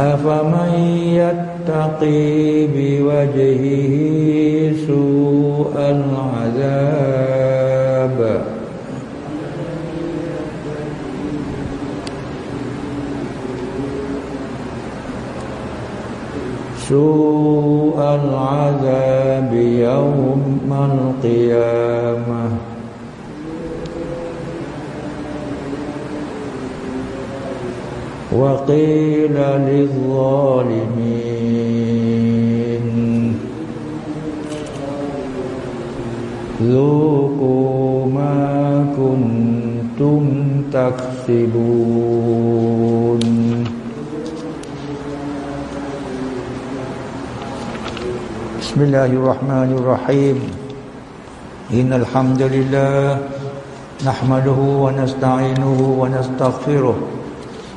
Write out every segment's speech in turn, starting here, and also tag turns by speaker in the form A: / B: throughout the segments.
A: أفمن يتقي بوجهه سوء العذاب؟ سوء العذاب يوم القيامة. وقيل للظالمين. ذوقوا ما كنتم تكسبون. بسم الله الرحمن الرحيم. إن الحمد لله نحمده ونستعينه ونستغفره.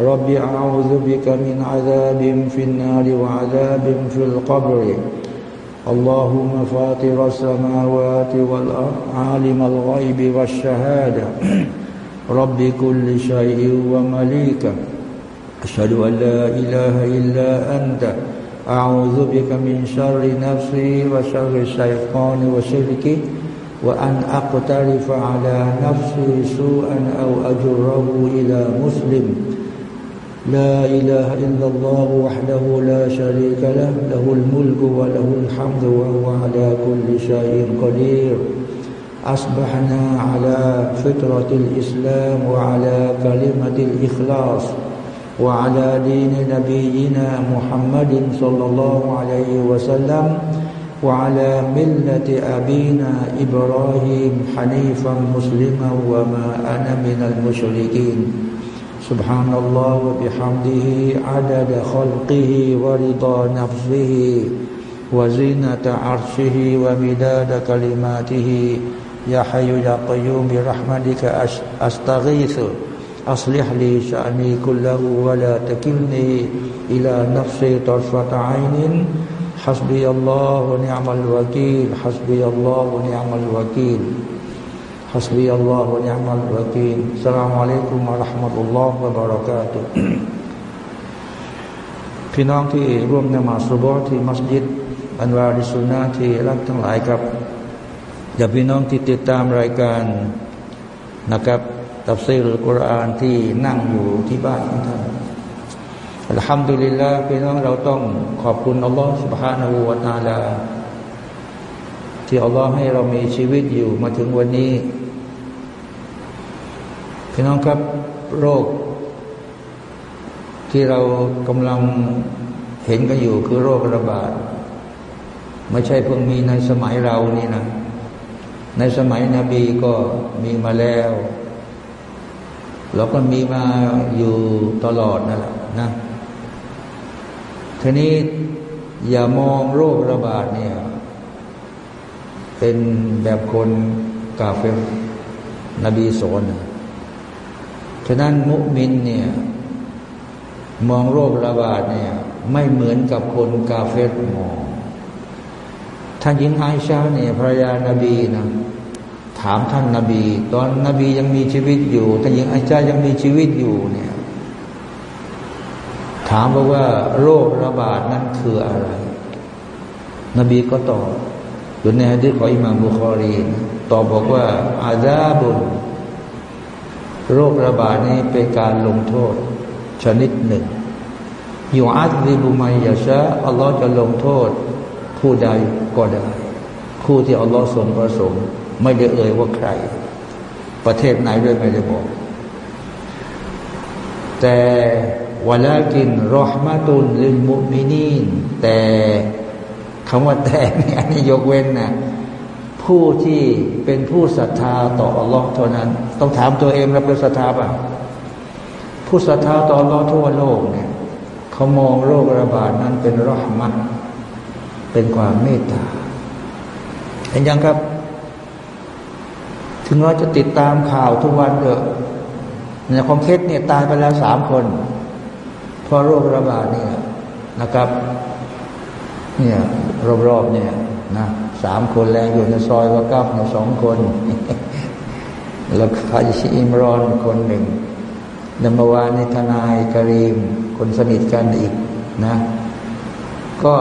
A: رب أعوذ بك من عذاب في النار وعذاب في القبر. اللهم فاطر السماوات والأرض عالم الغيب والشهادة. رب كل شيء ومليكه أشهد أن لا إله إلا أنت. أعوذ بك من شر نفسي وشر الشيطان وشركه وأن أقترف على نفسي سوءا أو أجره إلى مسلم. لا إله إلا الله وحده لا شريك له له الملك وله الحمد وهو على كل شيء قدير. أصبحنا على فطرة الإسلام وعلى كلمة الإخلاص وعلى دين نبينا محمد صلى الله عليه وسلم وعلى ملة أبينا إبراهيم حنيفا مسلما وما أنا من المشركين. سبحان الله وبحمده عدد خلقه ورضا نفسه وزينة عرشه ومداد كلماته. يا حي يا قيوم برحمتك أستغيث. أصلح لي شأني كله ولا تكلني إلى نفسي طرفة عين. حسبي الله ونعم الوكيل. حسبي الله ونعم الوكيل. حسبي الله ونعم الوكيل السلام عليكم ورحمة الله وبركاته พี่น้องที่ร่วมนมาสุบที่มัสยิดอันวาริสุนาที่รักทั้งหลายครับอย่าพี่น้องที่ติดตามรายการนะครับตับซีรุลกุรอานที่นั่งอยู่ที่บ้านของท่านอัลฮัมดุลิลลาห์พี่น้องเราต้องขอบคุณอัลลอฮฺ سبحانه และ تعالى ที่อัลลอฮ์ให้เรามีชีวิตอยู่มาถึงวันนี้ พี่น้องครับโรค ที่เรากำลังเห็นกันอยู่คือโรคระบาดไม่ใช่เพิ่งมีในสมัยเรานี่นะ ในสมัยนบีก็มีมาแล้วเราก็มีมาอยู่ตลอดนั่นแหละนะทีนี้อย่ามองโรคระบาดเนี่ย เป็นแบบคนกาเฟนบีสอนนะ ฉะนั้นมุมินเนี่ยมองโรคระบาดเนี่ยไม่เหมือนกับคนกาเฟตมองท่านหญิงไอชาเนี่ยภรรยานาบีนะถามท่านนาบี ตอนนบียังมีชีวิตอยู่ท่านหญิงไอชายังมีชีวิตอยู่เนี่ยถามบอกว่า โรคระบาดนั้นคืออะไร นบีก็ตอบอยู่ในฮะดิษของอิมามบุคอรี ตอบบอกว่าอาซาบุน โรคระบาดนี้เป็นการลงโทษชนิดหนึ่งอยู่อัตลิบุมัยยาชะอัลลอฮ์จะลงโทษ ผู้ใดก็ได้ ผู้ที่อัลลอฮ์ทรงประสงค์ไม่ได้เอ่ยว่าใคร ประเทศไหนด้วยไม่ได้บอก แต่วลากินรอฮมาตุนลิมุมินีนแต่คำว่าแต่เนี่ยนี่ยกเว้นนะ ผู้ที่เป็นผู้ศรัทธาต่ออัลลอฮ์เท่านั้น ต้องถามตัวเองเราเป็นศรัทธาป่ะผู้ศรัทธาต่ออัลลอฮ์ทั่วโลกเนี่ยเขามองโรคระบาดนั้นเป็นรอฮมัตเป็นความเมตตาเห็นยังครับ ถึงเราจะติดตามข่าวทุกวันเถอะในคองเคสเนี่ยตายไปแล้วสามคนเพราะโรคระบาดเนี่ยนะครับ เนี่ยรอบๆเนี่ยนะ สามคนแรงอยู่ในซอยว่ากับในสองคน แล้วพาชิอิมรอนคนหนึ่งดมวานในทนายกรีม คนสนิทกันอีกนะ ก็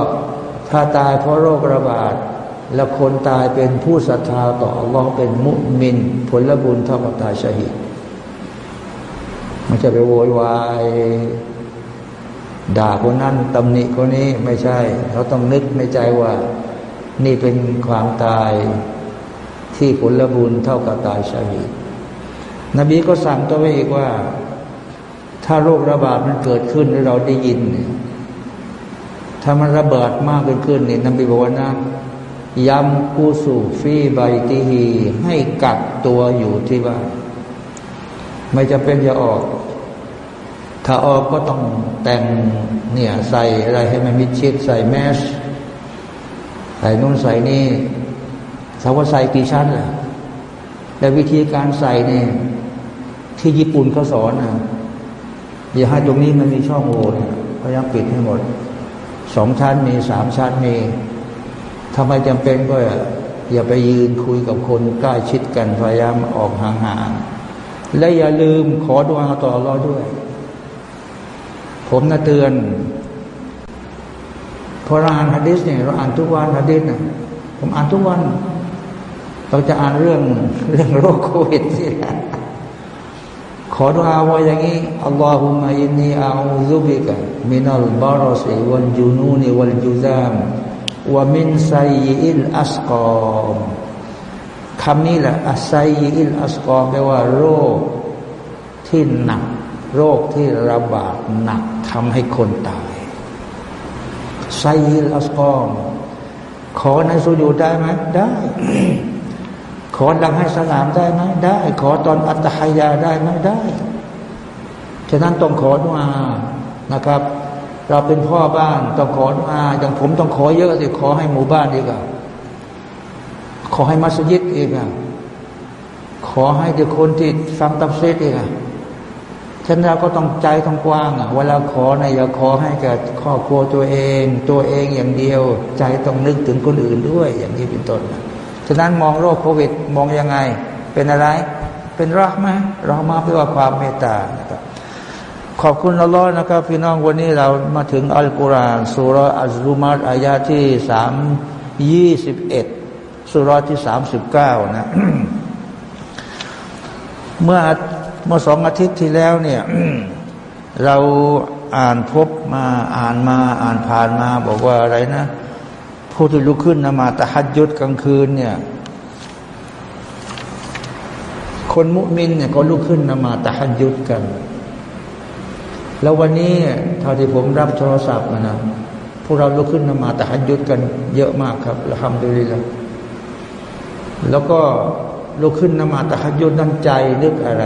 A: ถ้าตายเพราะโรคระบาด แล้วคนตายเป็นผู้ศรัทธาต่ออัลลอฮ์เป็นมุมิน ผลบุญเท่ากับตายชหิดมันจะไปโวยวายด่าคนนั้นตำหนิคนนี้ไม่ใช่ เราต้องนึกในใจว่า นี่เป็นความตายที่ผลบุญเท่ากับตายชาหิดนบีก็สั่งตัวไว้อีกว่า ถ้าโรคระบาดมันเกิดขึ้นเราได้ยินเนี่ยถ้ามันระเบิดมากขึ้นขึ้นเนี่ยนบีบอกว่านะย้ำกูสูฟีใบตีฮีให้กักตัวอยู่ที่บ้านไม่จะเป็นอย่าออก ถ้าออกก็ต้องแต่งเนี่ยใส่อะไรให้มันมิดชิดใส่แมส ใส่นู่นใส่นี่สาวใส่กี่ชั้นล่ะแต่วิธีการใส่เนี่ยที่ญี่ปุ่นเขาสอนนะอย่าให้ตรงนี้มันมีช่องโหว่พยายามปิดให้หมดสองชั้นมีสามชั้นมีทำไมจำเป็นก็อย่าไปยืนคุยกับคนใกล้ชิดกันพยายามออกห่างๆและอย่าลืมขอดวงต่อรอด้วย ผมนะเตือน พอเราอ่านฮะดิษเนี่ยเราอ่านทุกวันฮะดิษนะผมอ่านทุกวัน เราจะอ่านเรื่องเรื่องโรคโควิดสิขอดุอาว่าอย่างนี้อัลลอฮุมะอินนีอาอูซุบิกะมินัลบารอสีวัลจูนูนีวัลจูซามวะมินไซยิลอัสกอมคำนี้แหละอัไซยิลอัสกอมแปลว่า โรคที่หนัก โรคที่ระบาดหนักทำให้คนตาย ไซยิลอัสกอมขอในสุญูได้ไหมได้ ขอดังให้สลามได้ไหมได้ ขอตอนอัตหายาได้ไหมได้ฉะนั้นต้องขอดุอานะครับ เราเป็นพ่อบ้านต้องขอดุอาอย่างผมต้องขอเยอะสิขอให้หมู่บ้านอีกอะขอให้มัสยิดอีกอะขอให้เด็กคนที่ฟังตับเซตอีกอะ ฉะนั้นเราก็ต้องใจต้องกว้างอะเวลาขอในอย่าขอให้กับครอบครัวตัวเอง ตัวเองอย่างเดียว ใจต้องนึกถึงคนอื่นด้วย อย่างนี้เป็นต้นฉะนั้นมองโรคโควิดมองยังไง เป็นอะไร เป็นรักไหมรักมาเพื่อความเมตตานะครับขอบคุณอัลลอฮ์นะครับ พี่น้องวันนี้เรามาถึงอัลกุรอานสุรอัลลุมัดอายาที่สามยี่สิบเอ็ดสุรที่สามสิบเก้านะ เมื่อ เมื่อสองอาทิตย์ที่แล้วเนี่ยเราอ่านพบมาอ่านมาอ่านผ่านมา บอกว่าอะไรนะ ผู้ที่ลุกขึ้นนมาตะฮัดยุดกลางคืนเนี่ยคนมุมินเนี่ยก็ลุกขึ้นนมาตะฮัดยุดกัน แล้ววันนี้เท่าที่ผมรับโทรศัพท์มานะพวกเราลุกขึ้นนมาตะฮัดยุดกัน เยอะมากครับละคำดูดีแล้วแล้วก็ลุกขึ้นนมาตะฮัดยุดนั่นใจนึกอะไร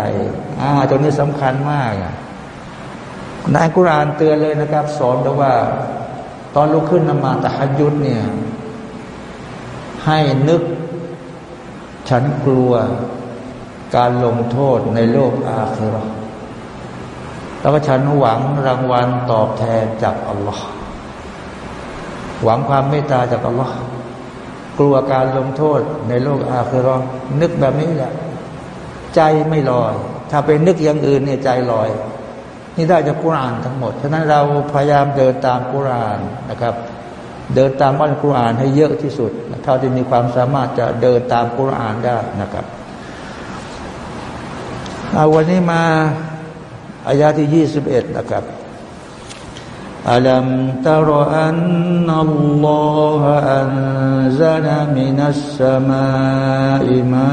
A: อ่าตรงนี้สำคัญมากนายกุรานเตือนเลยนะครับ สอนบอกว่า ตอนลุกขึ้นนมาตะฮัดยุดเนี่ย ให้นึก ฉันกลัวการลงโทษในโลกอาคราแล้วก็ฉันหวังรางวัลตอบแทนจากอัลลอฮ์หวังความเมตตาจากอัลลอฮ์กลัวการลงโทษในโลกอาคือรอนึกแบบนี้แหละ ใจไม่ลอย ถ้าไปนึกอย่างอื่นเนี่ยใจลอย นี่ได้จากกุรานทั้งหมด ฉะนั้นเราพยายามเดินตามกุรานนะครับ เดินตามอัลกุรานให้เยอะที่สุด เท่าที่มีความสามารถจะเดินตามกุรานได้นะครับเอาวันนี้มาอายาที่ยี่สิบเอ็ดนะครับอัลัมตารอันนัลลอฮฺอันซาลามินัสสมาอิมา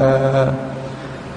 A: อา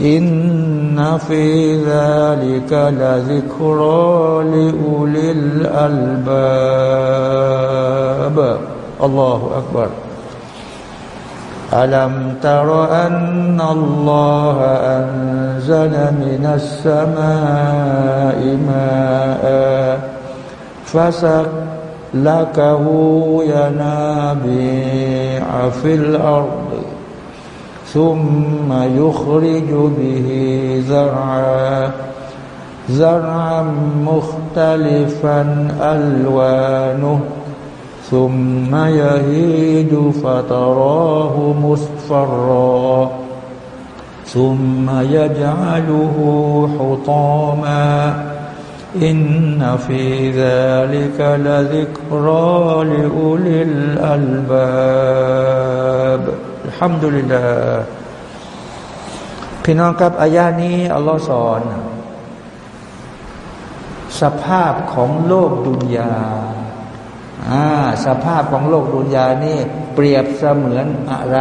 A: إن في ذلك لذكرى لأولي الألباب الله أكبر. ألم تر أن الله أنزل من السماء ماء فسلكه ينابيع في الأرض ثم يخرج به زرعا زرعا مختلفا ألوانه ثم يهيج فتراه مصفرا ثم يجعله حطاما. إن في ذلك لذكرى لأولي الألباب. ฮัมดุลิลลาพี่น้องครับอายานี้อัลลอฮ์สอน สภาพของโลกดุนยาอ่าสภาพของโลกดุนยานี่ เปรียบเสมือนอะไร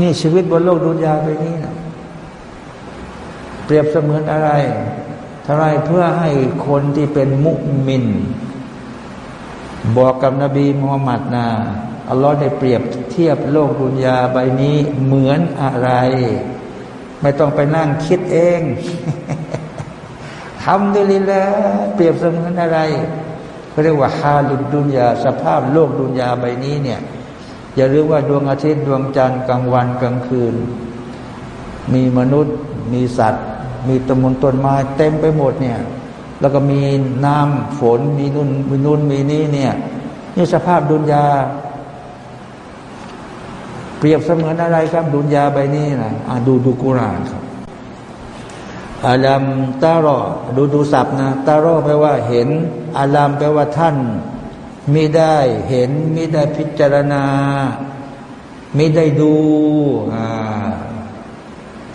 A: นี่ชีวิตบนโลกดุนยาไปนี้นะเปรียบเสมือนอะไรทำไรเพื่อให้คนที่เป็นมุมิน บอกกับนบีมุฮัมมัดนะ อัลลอฮ์ได้เปรียบเทียบโลกดุนยาใบนี้เหมือนอะไร ไม่ต้องไปนั่งคิดเองทำดีลิล้วเปรียบเสมือนอะไรเขาเรียกว่าฮาลุดดุนยาสภาพโลกดุนยาใบนี้เนี่ย อย่าลืมว่าดวงอาทิตย์ดวงจันทร์กลางวันกลางคืน มีมนุษย์ มีสัตว์ มีตมนต้นไม้เต็มไปหมดเนี่ย แล้วก็มีน้ำฝนมีนุ่นมีนุ่นมีนี่เนี่ยนี่สภาพดุนยา เปรียบเสมือนอะไรครับ ดุนยาใบนี้นะดูดูกุรานครับอาลัมตารอดูดูศัพท์นะตารอแปลว่าเห็นอาลัมแปลว่าท่านมิได้เห็นมิได้พิจารณามิได้ดู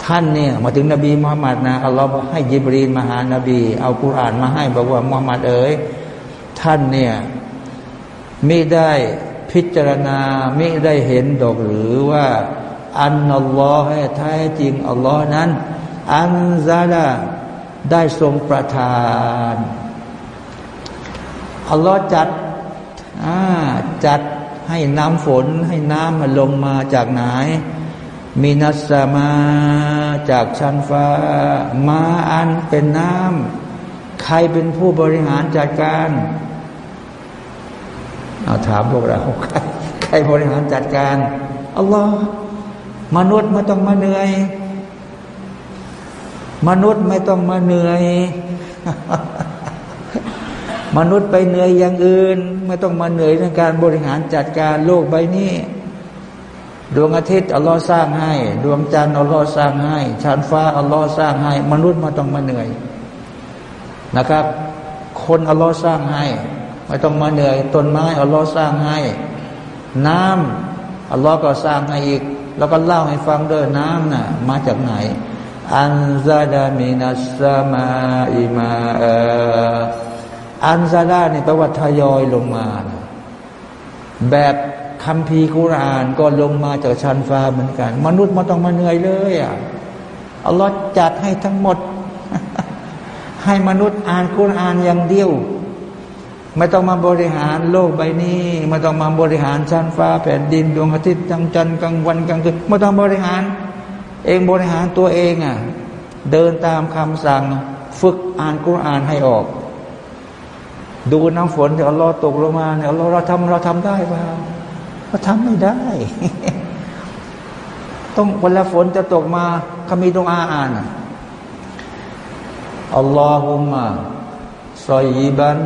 A: ท่านเนี่ยมาถึงนบีมุฮัมมัดนะอัลลอฮ์ให้ยิบรีนมาหานาบี เอากุรานมาให้บอกว่ามุฮัมมัดเอ๋ยท่านเนี่ยไมิได้ พิจารณามิได้เห็นดอกหรือว่า อันอัลลอฮ์ให้แท้จริงอัลลอฮ์นั้น อันซาลาได้ทรงประทานอัลลอฮ์จัดจัดให้น้ำฝนให้น้ำมันลงมาจากไหน มีนัสมาจากชั้นฟ้า มาอันเป็นน้ำใครเป็นผู้บริหารจัดการ เอาถามพวกเราใครใครบริหารจัดการอัลลอฮ์มนุษย์ไม่ต้องมาเหนื่อย มนุษย์ไม่ต้องมาเหนื่อย มนุษย์ไปเหนื่อยอย่างอื่น ไม่ต้องมาเหนื่อยในการบริหารจัดการโลกใบนี้ดวงอาทิตย์อัลลอฮ์สร้างให้ ดวงจันทร์อัลลอฮ์สร้างให้ชั้นฟ้าอัลลอฮ์สร้างให้ มนุษย์ไม่ต้องมาเหนื่อยนะครับ คนอัลลอฮ์สร้างให้ ไม่ต้องมาเหนื่อยต้นไม้อัลลอฮ์สร้างให้ น้ำอัลลอฮ์ก็สร้างให้อีก แล้วก็เล่าให้ฟังด้วยน้ำน่ะมาจากไหน อันซาดามินัสมาอิมาอันซาดาเนี่ยแปลว่าทยอยลงมาแบบคำพีคุรานก็ลงมาจากชั้นฟ้าเหมือนกัน มนุษย์มาต้องมาเหนื่อยเลยอะอัลลอฮ์จัดให้ทั้งหมด ให้มนุษย์อ่านคุรานอย่างเดียว ไม่ต้องมาบริหารโลกใบนี้ ไม่ต้องมาบริหารชั้นฟ้าแผ่นดินดวงอาทิตย์จังจันทร์กลางวันกลางคืนไม่ต้องบริหาร เองบริหารตัวเองอะ เดินตามคำสั่ง ฝึกอ่านกุรานให้ออก ดูน้ำฝนที่อัลลอฮ์ตกลงมาเนี่ยเราเราทำเราทำได้เปล่าเราทำไม่ได้ ต้องเวลาฝนจะตกมาเขามีตรงอาอ่านอัลลอฮุมะซอยบัน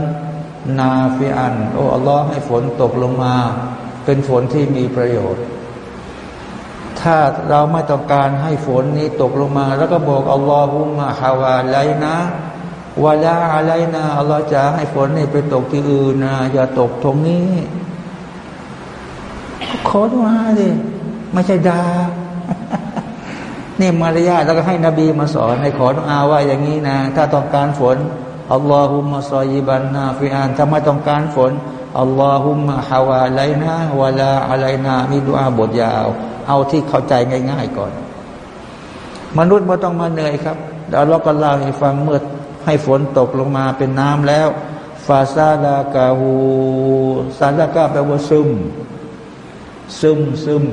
A: นาฟิอัน โอ้อัลลอฮ์ให้ฝนตกลงมา เป็นฝนที่มีประโยชน์ ถ้าเราไม่ต้องการให้ฝนนี้ตกลงมา แล้วก็บอกอัลลอฮุมะฮาวาไลนะวาลาอะไรนะอัลลอฮ์จะให้ฝนนี่ไปตกที่อื่นนะอย่าตกตรงนี้ขอดุอาดิไม่ใช่ดานี่มารยาทแล้วก็ให้นบีมาสอนให้ขอดุอาว่าอย่างนี้นะ ถ้าต้องการฝน อัลลอฮุมะซอยิบันนาฟิอันถ้าไม่ต้องการฝนอัลลอฮุมะฮาวาไลนะวาลาอะไรนามีดุอาบทยาว เอาที่เข้าใจง่าย ๆ ก่อน มนุษย์ไม่ต้องมาเหนื่อยครับเราเราก็เล่าให้ฟังเมื่อให้ฝนตกลงมาเป็นน้ำแล้วฟาซาลากาหูซาลากาแปลว่าซึม ซึมซึม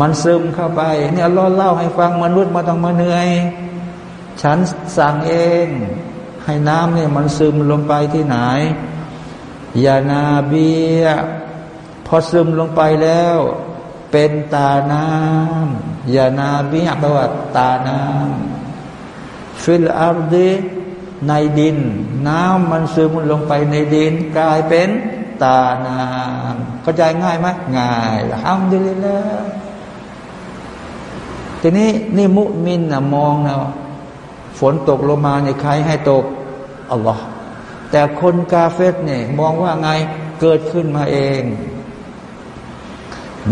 A: มันซึมเข้าไปเนี่ยเราเล่าให้ฟังมนุษย์มาต้องมาเหนื่อย ฉันสั่งเอง ให้น้ำเนี่ยมันซึมลงไปที่ไหนยานาเบียพอซึมลงไปแล้ว เป็นตาน้ำينابيع แปลว่าตาน้ำ في الأرض ในดิน น้ำมันซึมลงไปในดิน กลายเป็นตาน้ำเข้าใจง่ายไหมง่ายห้ามดีเลยแล้วทีนี้นี่มุมินนะมองนะ ฝนตกลงมาในใครให้ตกอัลลอฮ์แต่คนกาเฟตเนี่ยมองว่าไงเกิดขึ้นมาเอง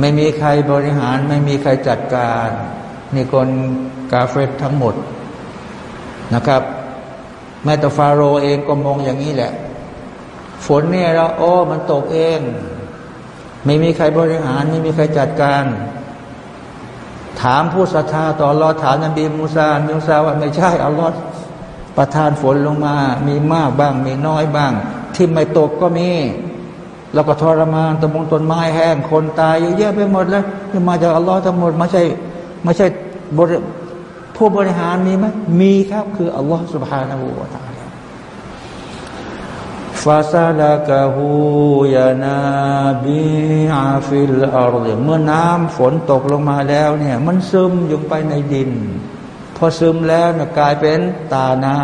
A: ไม่มีใครบริหาร ไม่มีใครจัดการนี่คนกาเฟตทั้งหมดนะครับ แม้แต่ฟาโรเองก็มองอย่างนี้แหละ ฝนเนี่ยเราโอ้มันตกเอง ไม่มีใครบริหาร ไม่มีใครจัดการ ถามผู้ศรัทธาต่อรอถามนบีมูซามูซาว่าไม่ใช่อัลลอฮ์ประทานฝนลงมา มีมากบ้าง มีน้อยบ้าง ที่ไม่ตกก็มี แล้วก็ทรมานตะมงต้นไม้แห้ง คนตายเยอะแยะไปหมดแล้วที่มาจากอัลลอฮ์ทั้งหมดไม่ใช่ไม่ใช่บริผู้บริหารมีไหมมีครับ คืออัลลอฮ์سبحانه وتعالى فسلكه ينابيع في الأرض เมื่อน้ำฝนตกลงมาแล้วเนี่ยมันซึมอยู่ไปในดิน พอซึมแล้วเนี่ยกลายเป็นตาน้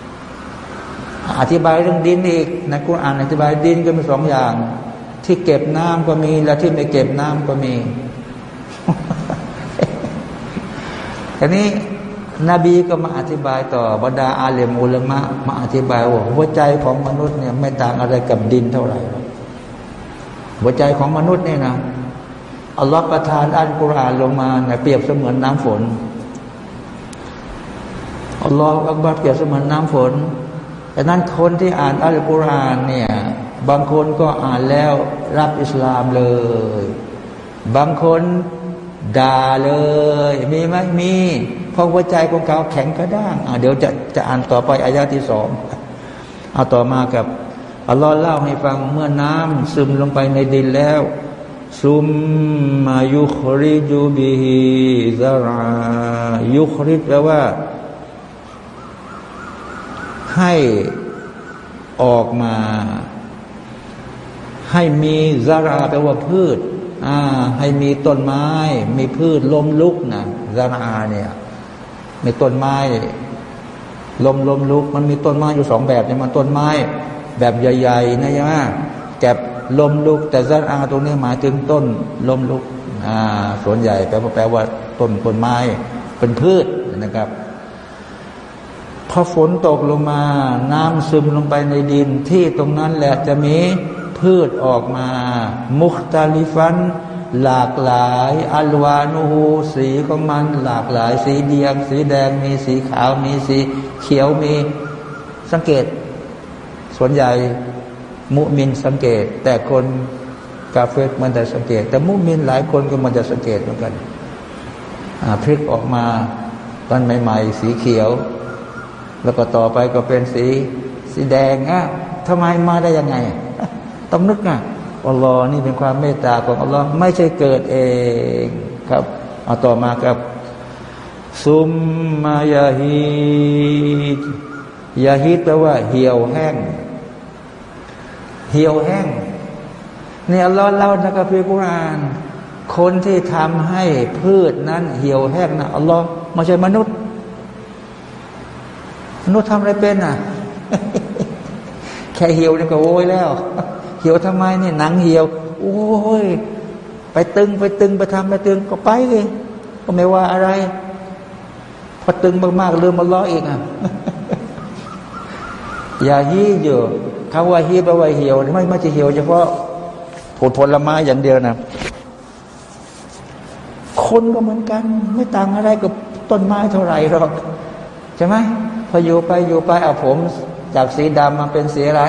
A: ำอธิบายเรื่องดินอีกในกุรอานอธิบายดินก็มีสองอย่าง ที่เก็บน้ำก็มี และที่ไม่เก็บน้ำก็มีทีนี้ นบีก็มาอธิบายต่อบรรดาอาเลมูลมะมาอธิบายว่าหัวใจของมนุษย์เนี่ยไม่ต่างอะไรกับดินเท่าไหร่ หัวใจของมนุษย์เนี่ยนะอัลลอฮฺประทานอัลกุรอานลงมาเนี่ยเปรียบเสมือนน้ำฝนอัลลอฮฺอักบัรเปรียบเสมือนน้ำฝนแต่นั้นคนที่อ่านอัลกุรอานเนี่ยบางคนก็อ่านแล้วรับอิสลามเลย บางคนด่าเลย มีไหมมี พราะหัวใจของเขาแข็งกระด้างเดี๋ยวจะจะอ่านต่อไปอายาที่สองเอาต่อมากับอัลลอฮ์เล่าให้ฟังเมื่อน้ำซึมลงไปในดินแล้ว ซุมมายุคริจูบิฮิซารายุคริแปลว่า ให้ออกมา ให้มีซาราแปลว่าพืช อ่า ให้มีต้นไม้ มีพืชล้มลุกนะซาราเนี่ย มีต้นไม้ลมลมลุก มันมีต้นไม้อยู่สองแบบเนี่ยมันต้นไม้ แบบใหญ่ๆนะใช่ไหมแก็บลมลุก แต่ซาราตรงนี้หมายถึงต้นลมลุกอ่าส่วนใหญ่แปลว่าแปลว่าต้นต้นไม้เป็นพืชนะครับพอฝนตกลงมา น้ำซึมลงไปในดินที่ตรงนั้นแหละจะมีพืชออกมา มุคตาลิฟัน หลากหลาย อัลวานูฮูสีของมัน หลากหลาย สีเดียง สีแดงมีสีขาวมีสีเขียวมีสังเกต ส่วนใหญ่มุมินสังเกต แต่คนกาเฟตมันแต่สังเกต แต่มุมินหลายคนก็มันจะสังเกตเหมือนกันพลิกออกมาตอนใหม่ ๆ สีเขียว แล้วก็ต่อไปก็เป็นสี สีแดงอะทำไมมาได้ยังไง ต้องนึกอะ อัลลอฮ์นี่เป็นความเมตตาของอัลลอฮ์ไม่ใช่เกิดเองครับเอาต่อมาครับ ซุมมายาฮียาฮีแปลว่า เหี่ยวแห้ง เหี่ยวแห้งเนี่ยอัลลอฮ์เล่านะครับพี่กุรานคนที่ทำให้พืชนั้น เหี่ยวแห้งนะอัลลอฮ์ไม่ใช่มนุษย์ มนุษย์ทำอะไรเป็นอะ แค่เหี่ยวนี่ก็โวยแล้ว เหี่ยวทำไมเนี่ยหนังเหี่ยว โอ้ย ไปตึงไปตึงไปทำไปตึงก็ไปเลยก็ไม่ว่าอะไร พอตึงมากๆเริ่มมาล้ออีกอะอย่าฮี้อยู่คำว่าฮี้แปลว่าเหี่ยวไม่ไม่จะเหี่ยวเฉพาะผลผลไม้อย่างเดียวนะคนก็เหมือนกัน ไม่ต่างอะไรกับต้นไม้เท่าไหร่หรอกใช่ไหมพออยู่ไปอยู่ไปเอาผม จากสีดำมาเป็นสีอะไร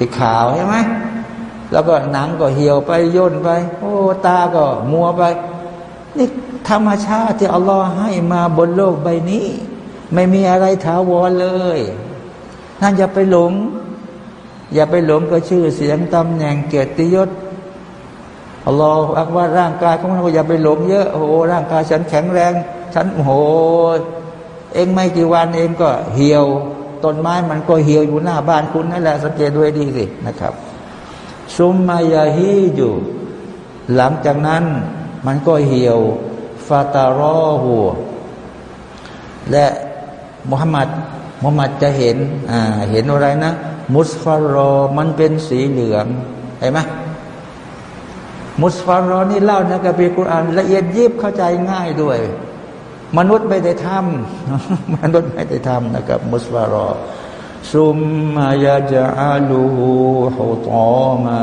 A: สีขาวใช่ไหมแล้วก็หนังก็เหี่ยวไปย่นไป โอ้ตาก็มัวไป นี่ธรรมชาติที่อัลลอฮ์ให้มาบนโลกใบนี้ ไม่มีอะไรถาวรเลยนั่นอย่าไปหลง อย่าไปหลงกับชื่อเสียงตำแหน่งเกียรติยศอัลลอฮ์อักว่าร่างกายของเราอย่าไปหลงเยอะโอ้ร่างกายฉันแข็งแรง ฉันโหเองไม่กี่วันเองก็เหี่ยว ต้นไม้มันก็เหี่ยวอยู่หน้าบ้านคุณนั่นแหละสังเกตด้วยดีสินะครับ ซุมมายาฮีอยู่ หลังจากนั้นมันก็เหี่ยวฟาตารอหัวและมุฮัมมัดมุฮัมมัดจะเห็นอ่าเห็นอะไรนะ มุสฟารอมันเป็นสีเหลืองเห็นไหมมุสฟารอนี่เล่าในกัมภีร์กุรอานละเอียดยิบเข้าใจง่ายด้วย มนุษย์ไม่ได้ทำมนุษย์ไม่ได้ทำนะครับ มุสฟารอซุมมายาจาลูฮุตอมา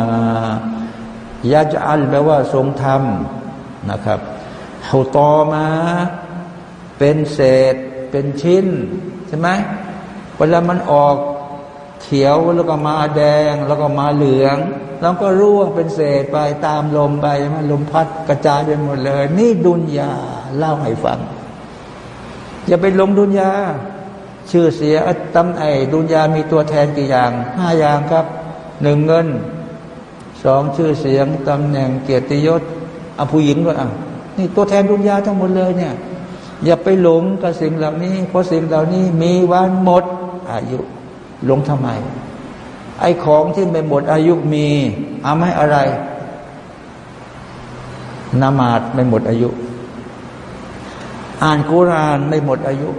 A: ยาจอัลแปลว่าทรงทำนะครับฮุตอมา เป็นเศษ เป็นชิ้น ใช่ไหมเวลามันออกเขียวแล้วก็มาแดง แล้วก็มาเหลือง แล้วก็ร่วงเป็นเศษไปตามลมไปมันลมพัดกระจายไปหมดเลย นี่ดุนยาเล่าให้ฟัง อย่าไปลงดุนยา ชื่อเสียตำไอดุนยามีตัวแทนกี่อย่างห้าอย่างครับหนึ่งเงินสองชื่อเสียงตำแหน่งเกียรติยศเอาผู้หญิงด้วยอะนี่ตัวแทนดุนยาทั้งหมดเลยเนี่ย อย่าไปหลงกับสิ่งเหล่านี้ เพราะสิ่งเหล่านี้มีวันหมดอายุหลงทำไม ไอ้ของที่ไม่หมดอายุมีเอาไม่อะไรนามาดไม่หมดอายุ อ่านกุรานไม่หมดอายุ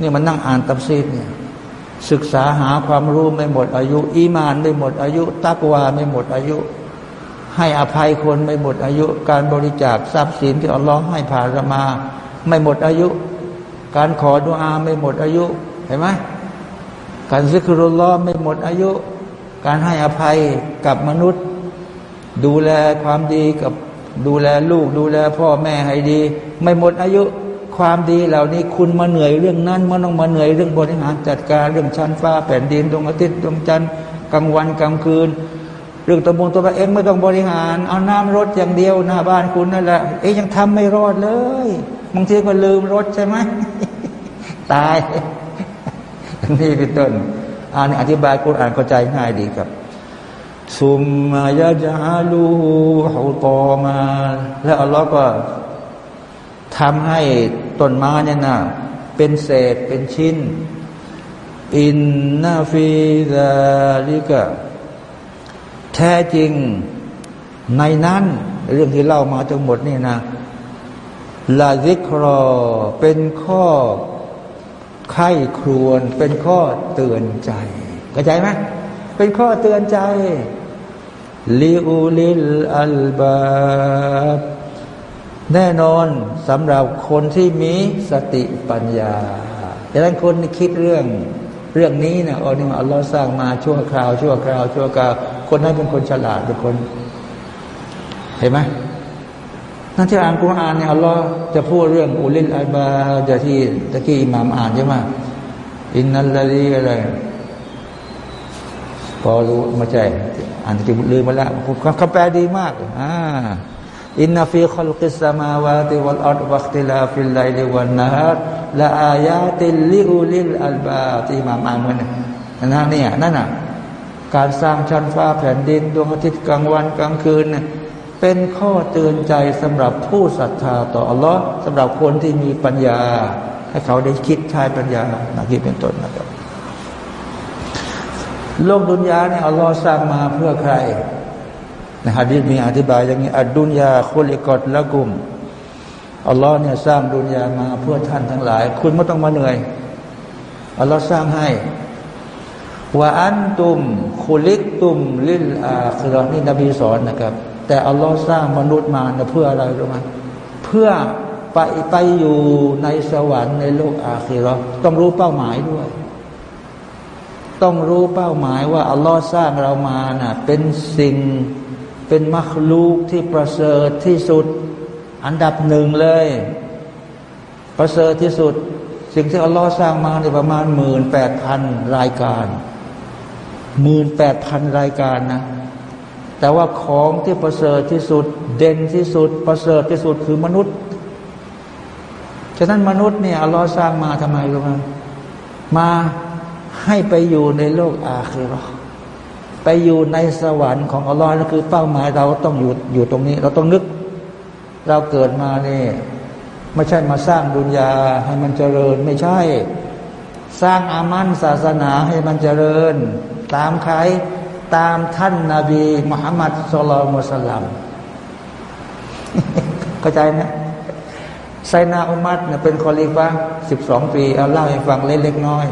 A: นี่มันนั่งอ่านตับซีดเนี่ยศึกษาหาความรู้ไม่หมดอายุ อีมานไม่หมดอายุตักวาไม่หมดอายุ ให้อภัยคนไม่หมดอายุ การบริจาคทรัพย์สินที่อัลลอฮ์ให้ผ่านมา ไม่หมดอายุ การขอดุอาไม่หมดอายุเห็นไหมการซิกรุลลอฮ์ไม่หมดอายุ การให้อภัยกับมนุษย์ ดูแลความดีกับดูแลลูก ดูแลพ่อแม่ให้ดี ไม่หมดอายุ ความดีเหล่านี้คุณมาเหนื่อยเรื่องนั้นมันต้องมาเหนื่อยเรื่องบริหารจัดการเรื่องชั้นฟ้าแผ่นดินดวงอาทิตย์ดวงจันทร์กลางวันกลางคืน เรื่องตะบงตัวเองไม่ต้องบริหาร เอาน้ำรถอย่างเดียวหน้าบ้านคุณนั่นแหละเอ๊ยยังทำไม่รอดเลยบางทีก็ลืมรถใช่ไหมตายนี่เป็นต้นอ่านอธิบายกุรอานเข้าใจง่ายดีครับซุมมายาจาลูฮุตอมา แล้วอัลลอฮ์ก็ทำให้ ต้นไม้เนี่ยนะเป็นเศษเป็นชิ้น อินนาฟิซาลิกะแท้จริงในนั้น เรื่องที่เล่ามาทั้งหมดนี่นะลาซิกรอเป็นข้อไข้ครวน เป็นข้อเตือนใจเข้าใจไหมเป็นข้อเตือนใจลิอูลิลอัลบาบ แน่นอนสำหรับคนที่มีสติปัญญาดังนั้นคนคิดเรื่องเรื่องนี้นี่ยอัลลอฮ์อัลลอฮ์สร้างมาชั่วคราว ชั่วคราว ชั่วคราว คนนั้นเป็นคนฉลาดเป็นคน เห็นไหมนั่นที่อ่านกุรอานเนี่ยอัลลอฮ์จะพูดเรื่องأولي الألباب จะที่ตะกี้อิหมามอ่านใช่ไหมإن الذي อะไรพอรู้มาใจอ่านที่ลืมมาแล้วคำแปลดีมากอ่า إن في خلق السماوات والأرض واختلاف الليل والنهار لآيات لأولي الألباب ที่มามามันนั่นเนี่ยนั่นน่ะการสร้างชั้นฟ้าแผ่นดินดวงอาทิตย์กลางวันกลางคืนเนี่ยเป็นข้อเตือนใจสำหรับผู้ศรัทธาต่ออัลลอฮ์สำหรับคนที่มีปัญญา ให้เขาได้คิดใช้ปัญญานักที่เป็นต้นนะครับโลกดุนยาเนี่ยอัลลอฮ์สร้างมาเพื่อใคร ในฮะดีษมีอธิบายอย่างนี้อัดดุนยาคุลิกอดละกุมอัลลอฮ์เนี่ยสร้างดุนยามาเพื่อท่านทั้งหลาย คุณไม่ต้องมาเหนื่อยอัลลอฮ์สร้างให้ว่าอันตุมคุลิกตุมลิลอาคือนี่นบีสอนนะครับ แต่อัลลอฮ์สร้างมนุษย์มาเพื่ออะไรรู้ไหมเพื่อไปไปอยู่ในสวรรค์ในโลกอาคีรอต้องรู้เป้าหมายด้วย ต้องรู้เป้าหมายว่าอัลลอฮ์สร้างเรามานะ่ะเป็นสิ่ง เป็นมัคลูกที่ประเสริฐที่สุด อันดับหนึ่งเลย ประเสริฐที่สุด สิ่งที่อัลลอฮ์สร้างมาในประมาณหมื่นแปดพันรายการหมื่นแปดพันรายการนะ แต่ว่าของที่ประเสริฐที่สุด เด่นที่สุด ประเสริฐที่สุดคือมนุษย์ฉะนั้นมนุษย์เนี่ยอัลลอฮ์สร้างมาทำไมรู้ไหมมาให้ไปอยู่ในโลกอาคือรอ ไปอยู่ในสวรรค์ของอัลลอฮ์นั่นคือเป้าหมายเราต้องอยู่อยู่ตรงนี้ เราต้องนึก เราเกิดมาเนี่ยไม่ใช่มาสร้างดุนยาให้มันเจริญไม่ใช่ สร้างอามันศาสนาให้มันเจริญ ตามใครตามท่านนาบีมุฮัมมัดสุลลัลมุสลัมเข้าใจนะไซนาอุมัดเนี่ยเป็นคอลีฟะสิบสองปีเอาเล่าให้ฟังเล็กๆน้อย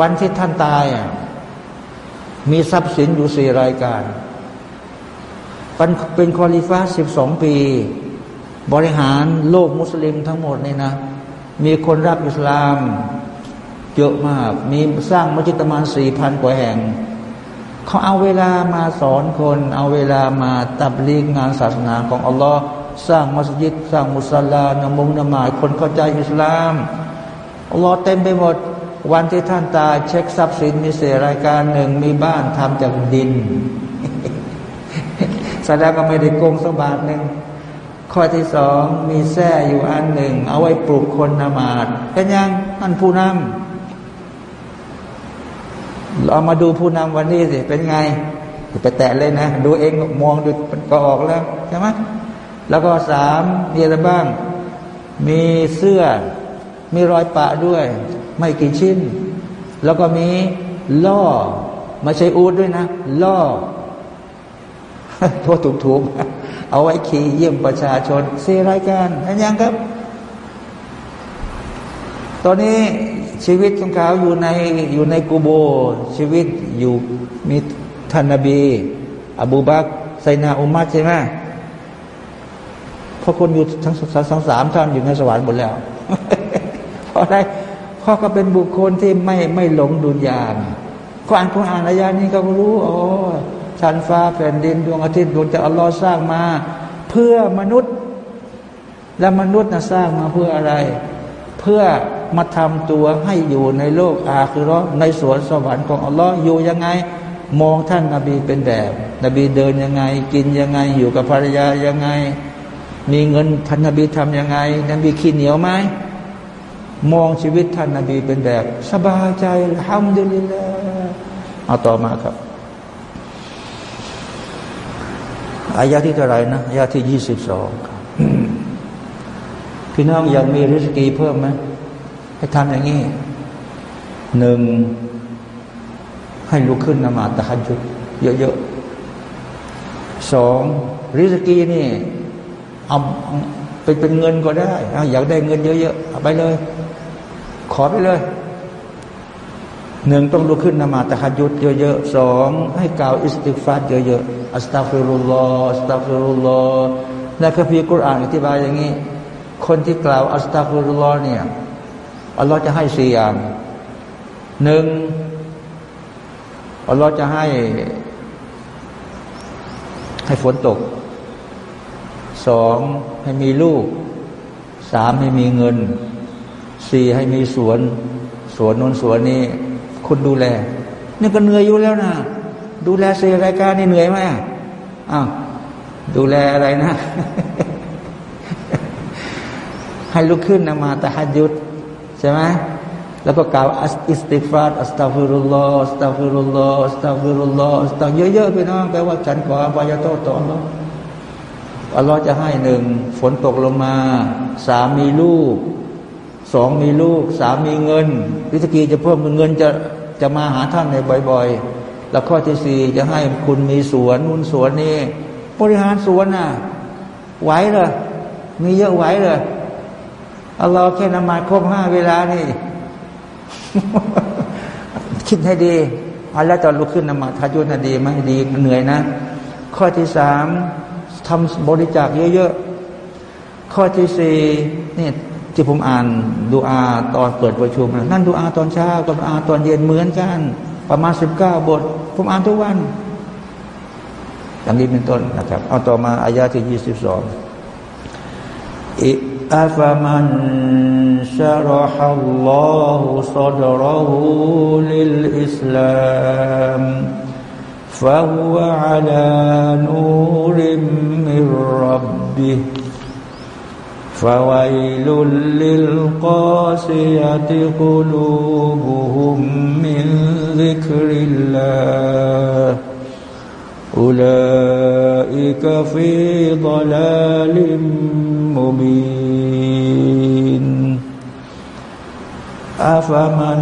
A: วันที่ท่านตายอะ มีทรัพย์สินอยู่สี่รายการเป็นเป็นคอลิฟ้าสิบสองปี บริหารโลกมุสลิมทั้งหมดนี่นะ มีคนรับอิสลามเยอะมาก มีสร้างมัจิตมานสี่พันกว่าแห่ง เขาเอาเวลามาสอนคน เอาเวลามาตับลีงงานศาสนาของอัลลอฮ์สร้างมัสยิด สร้างมุสลานมุงนมายคนเข้าใจอิสลามอัลลอฮ์เต็มไปหมด วันที่ท่านตายเช็คทรัพย์สินมีเสียรายการหนึ่งมีบ้านทำจากดินแสดงว่าไม่ได้โกงสมบัติหนึ่งข้อที่สองมีแท้อยู่อันหนึ่ง เอาไว้ปลุกคนนมาดเป็นยังท่านผู้นำเรามาดูผู้นำวันนี้สิเป็นไงไปแตะเลยนะ ดูเองมองดูก็ออกแล้วใช่ไหมแล้วก็สามมีอะไรบ้าง มีเสื้อมีรอยปะด้วย ไม่กี่ชิ้น แล้วก็มีล่อไม่ใช่อูดด้วยนะ ล่อทั่วถูกๆเอาไว้ขี่เยี่ยมประชาชนเสียรายการอันยังครับ ตอนนี้ชีวิตของเขาอยู่ในอยู่ในกูโบ ชีวิตอยู่มีท่านนบี อบูบักไซนาอุมัดใช่ไหมเพราะคนอยู่ทั้งทั้งสามท่านอยู่ในสวรรค์หมดแล้วเพราะอะไร เขาเป็นบุคคลที่ไม่ไม่หลงดุนยาก็อ่านคุณอ่านอายานี้ก็รู้โอ้ชั้นฟ้าแผ่นดินดวงอาทิตย์ดวงจันทร์อัลลอฮ์สร้างมา เพื่อมนุษย์ และมนุษย์นะสร้างมาเพื่ออะไร เพื่อมาทำตัวให้อยู่ในโลกอาคือรอในสวนสวรรค์ของอัลลอฮ์อยู่ยังไง มองท่านนาบีเป็นแบบ นบีเดินยังไง กินยังไง อยู่กับภรรยายังไง มีเงินท่านนาบีทำยังไง นบีขี้เหนียวไหม มองชีวิตท่านนาบีเป็นแบบสบายใจทำดีลิลละเอาต่อมาครับอายาที่เท่าไรนะอายาที่ยี่สิบสองพี่น้องอยากมีริสกีเพิ่มไหมให้ทำอย่างนี้หนึ่งให้ลุกขึ้นนมาซตะฮัจยุดเยอะๆสองริสกีนี่เอาเป็นเป็นเงินก็ได้ อยากได้เงินเยอะๆเอาไปเลย ขอไปเลยหนึ่งต้องลุกขึ้นนมาซตะฮัจยุดเยอะๆสองให้กล่าวอิสติฟาดเยอะๆอัสตัฟิรุลลอฮ์อัสตัฟิรุลลอฮ์ในคัมภีร์กุรอานอธิบายอย่างนี้ คนที่กล่าวอัสตัฟิรุลลอฮ์เนี่ยอัลลอฮ์จะให้สี่อย่างหนึ่งอัลลอฮ์จะให้ ให้ฝนตกสองให้มีลูกสามให้มีเงิน สี่ให้มีสวน สวนนนสวนนี้คุณดูแล นี่ก็เหนื่อยอยู่แล้วนะดูแลสียรายการนี่เหนื่อยไหมอ้าวดูแลอะไรนะ ให้ลุกขึ้นนมาซตะฮัจยุดใช่ไหมแล้วก็กล่าวอิสติฟาร์อัสตัฟิรุลลอฮ์อัสตัฟิรุลลอฮ์อัสตัฟิรุลลอฮ์อัสตัเยอะๆไปน้องแปลว่าฉันขออภัยโทษต่ออัลลอฮ์อัลลอฮ์จะให้หนึ่งฝนตกลงมาสามีลูก สองมีลูกสามมีเงินริสกีจะเพิ่มเงินจะจะมาหาท่านในบ่อยๆ แล้วข้อที่สี่จะให้คุณมีสวนนุนสวนนี่บริหารสวนน่ะไหวเลยมีเยอะไหวเลยอัลลอฮ์แค่นมาครบห้าเวลานี่ คิดให้ดีอัลลอฮ์จะลุกขึ้นนมาทายุนดีไหมดีเหนื่อยนะ ข้อที่สามทำบริจาคเยอะๆข้อที่สี่นี่ ที่ผมอ่านดูอาตอนเปิดประชุมนั่นดูอาตอนเช้ากับอาตอนเย็นเหมือนกัน ประมาณสิบเก้าบท ผมอ่านทุกวันอย่างนี้เป็นต้นนะครับ เอาต่อมาอายาที่ยี่สิบสองอิอัฟมันชรหัลลอฮุซดรหูลิลอิสลาม فهو على نور من ربه فويل للقاسية قلوبهم من ذكر الله. أولئك في ضلال مبين. أفمن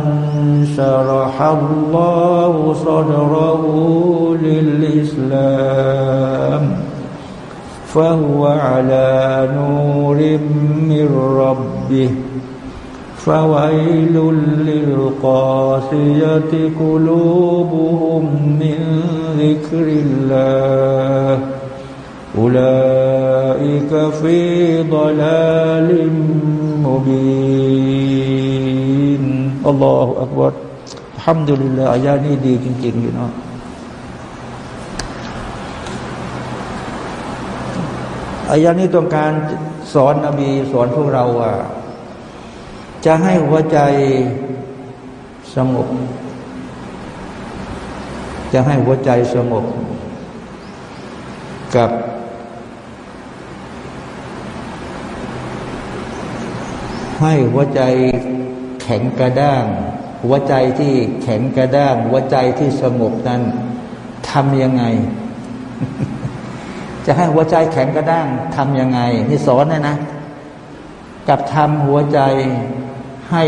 A: شرح الله صدره للإسلام؟ فهو على نور من ربه فويل للقاسية قلوبهم من ذكر الله أولئك في ضلال مبين الله أكبر الحمد لله อายานี้ดีจริงๆพี่น้อง อายานี้ต้องการสอนนบีสอนพวกเราว่า จะให้หัวใจสงบ จะให้หัวใจสงบ กับ ให้หัวใจแข็งกระด้าง หัวใจที่แข็งกระด้าง หัวใจที่สงบนั้นทำยังไง จะให้หัวใจแข็งกระด้างทำยังไงนี่สอนนะนะ กับทำหัวใจให้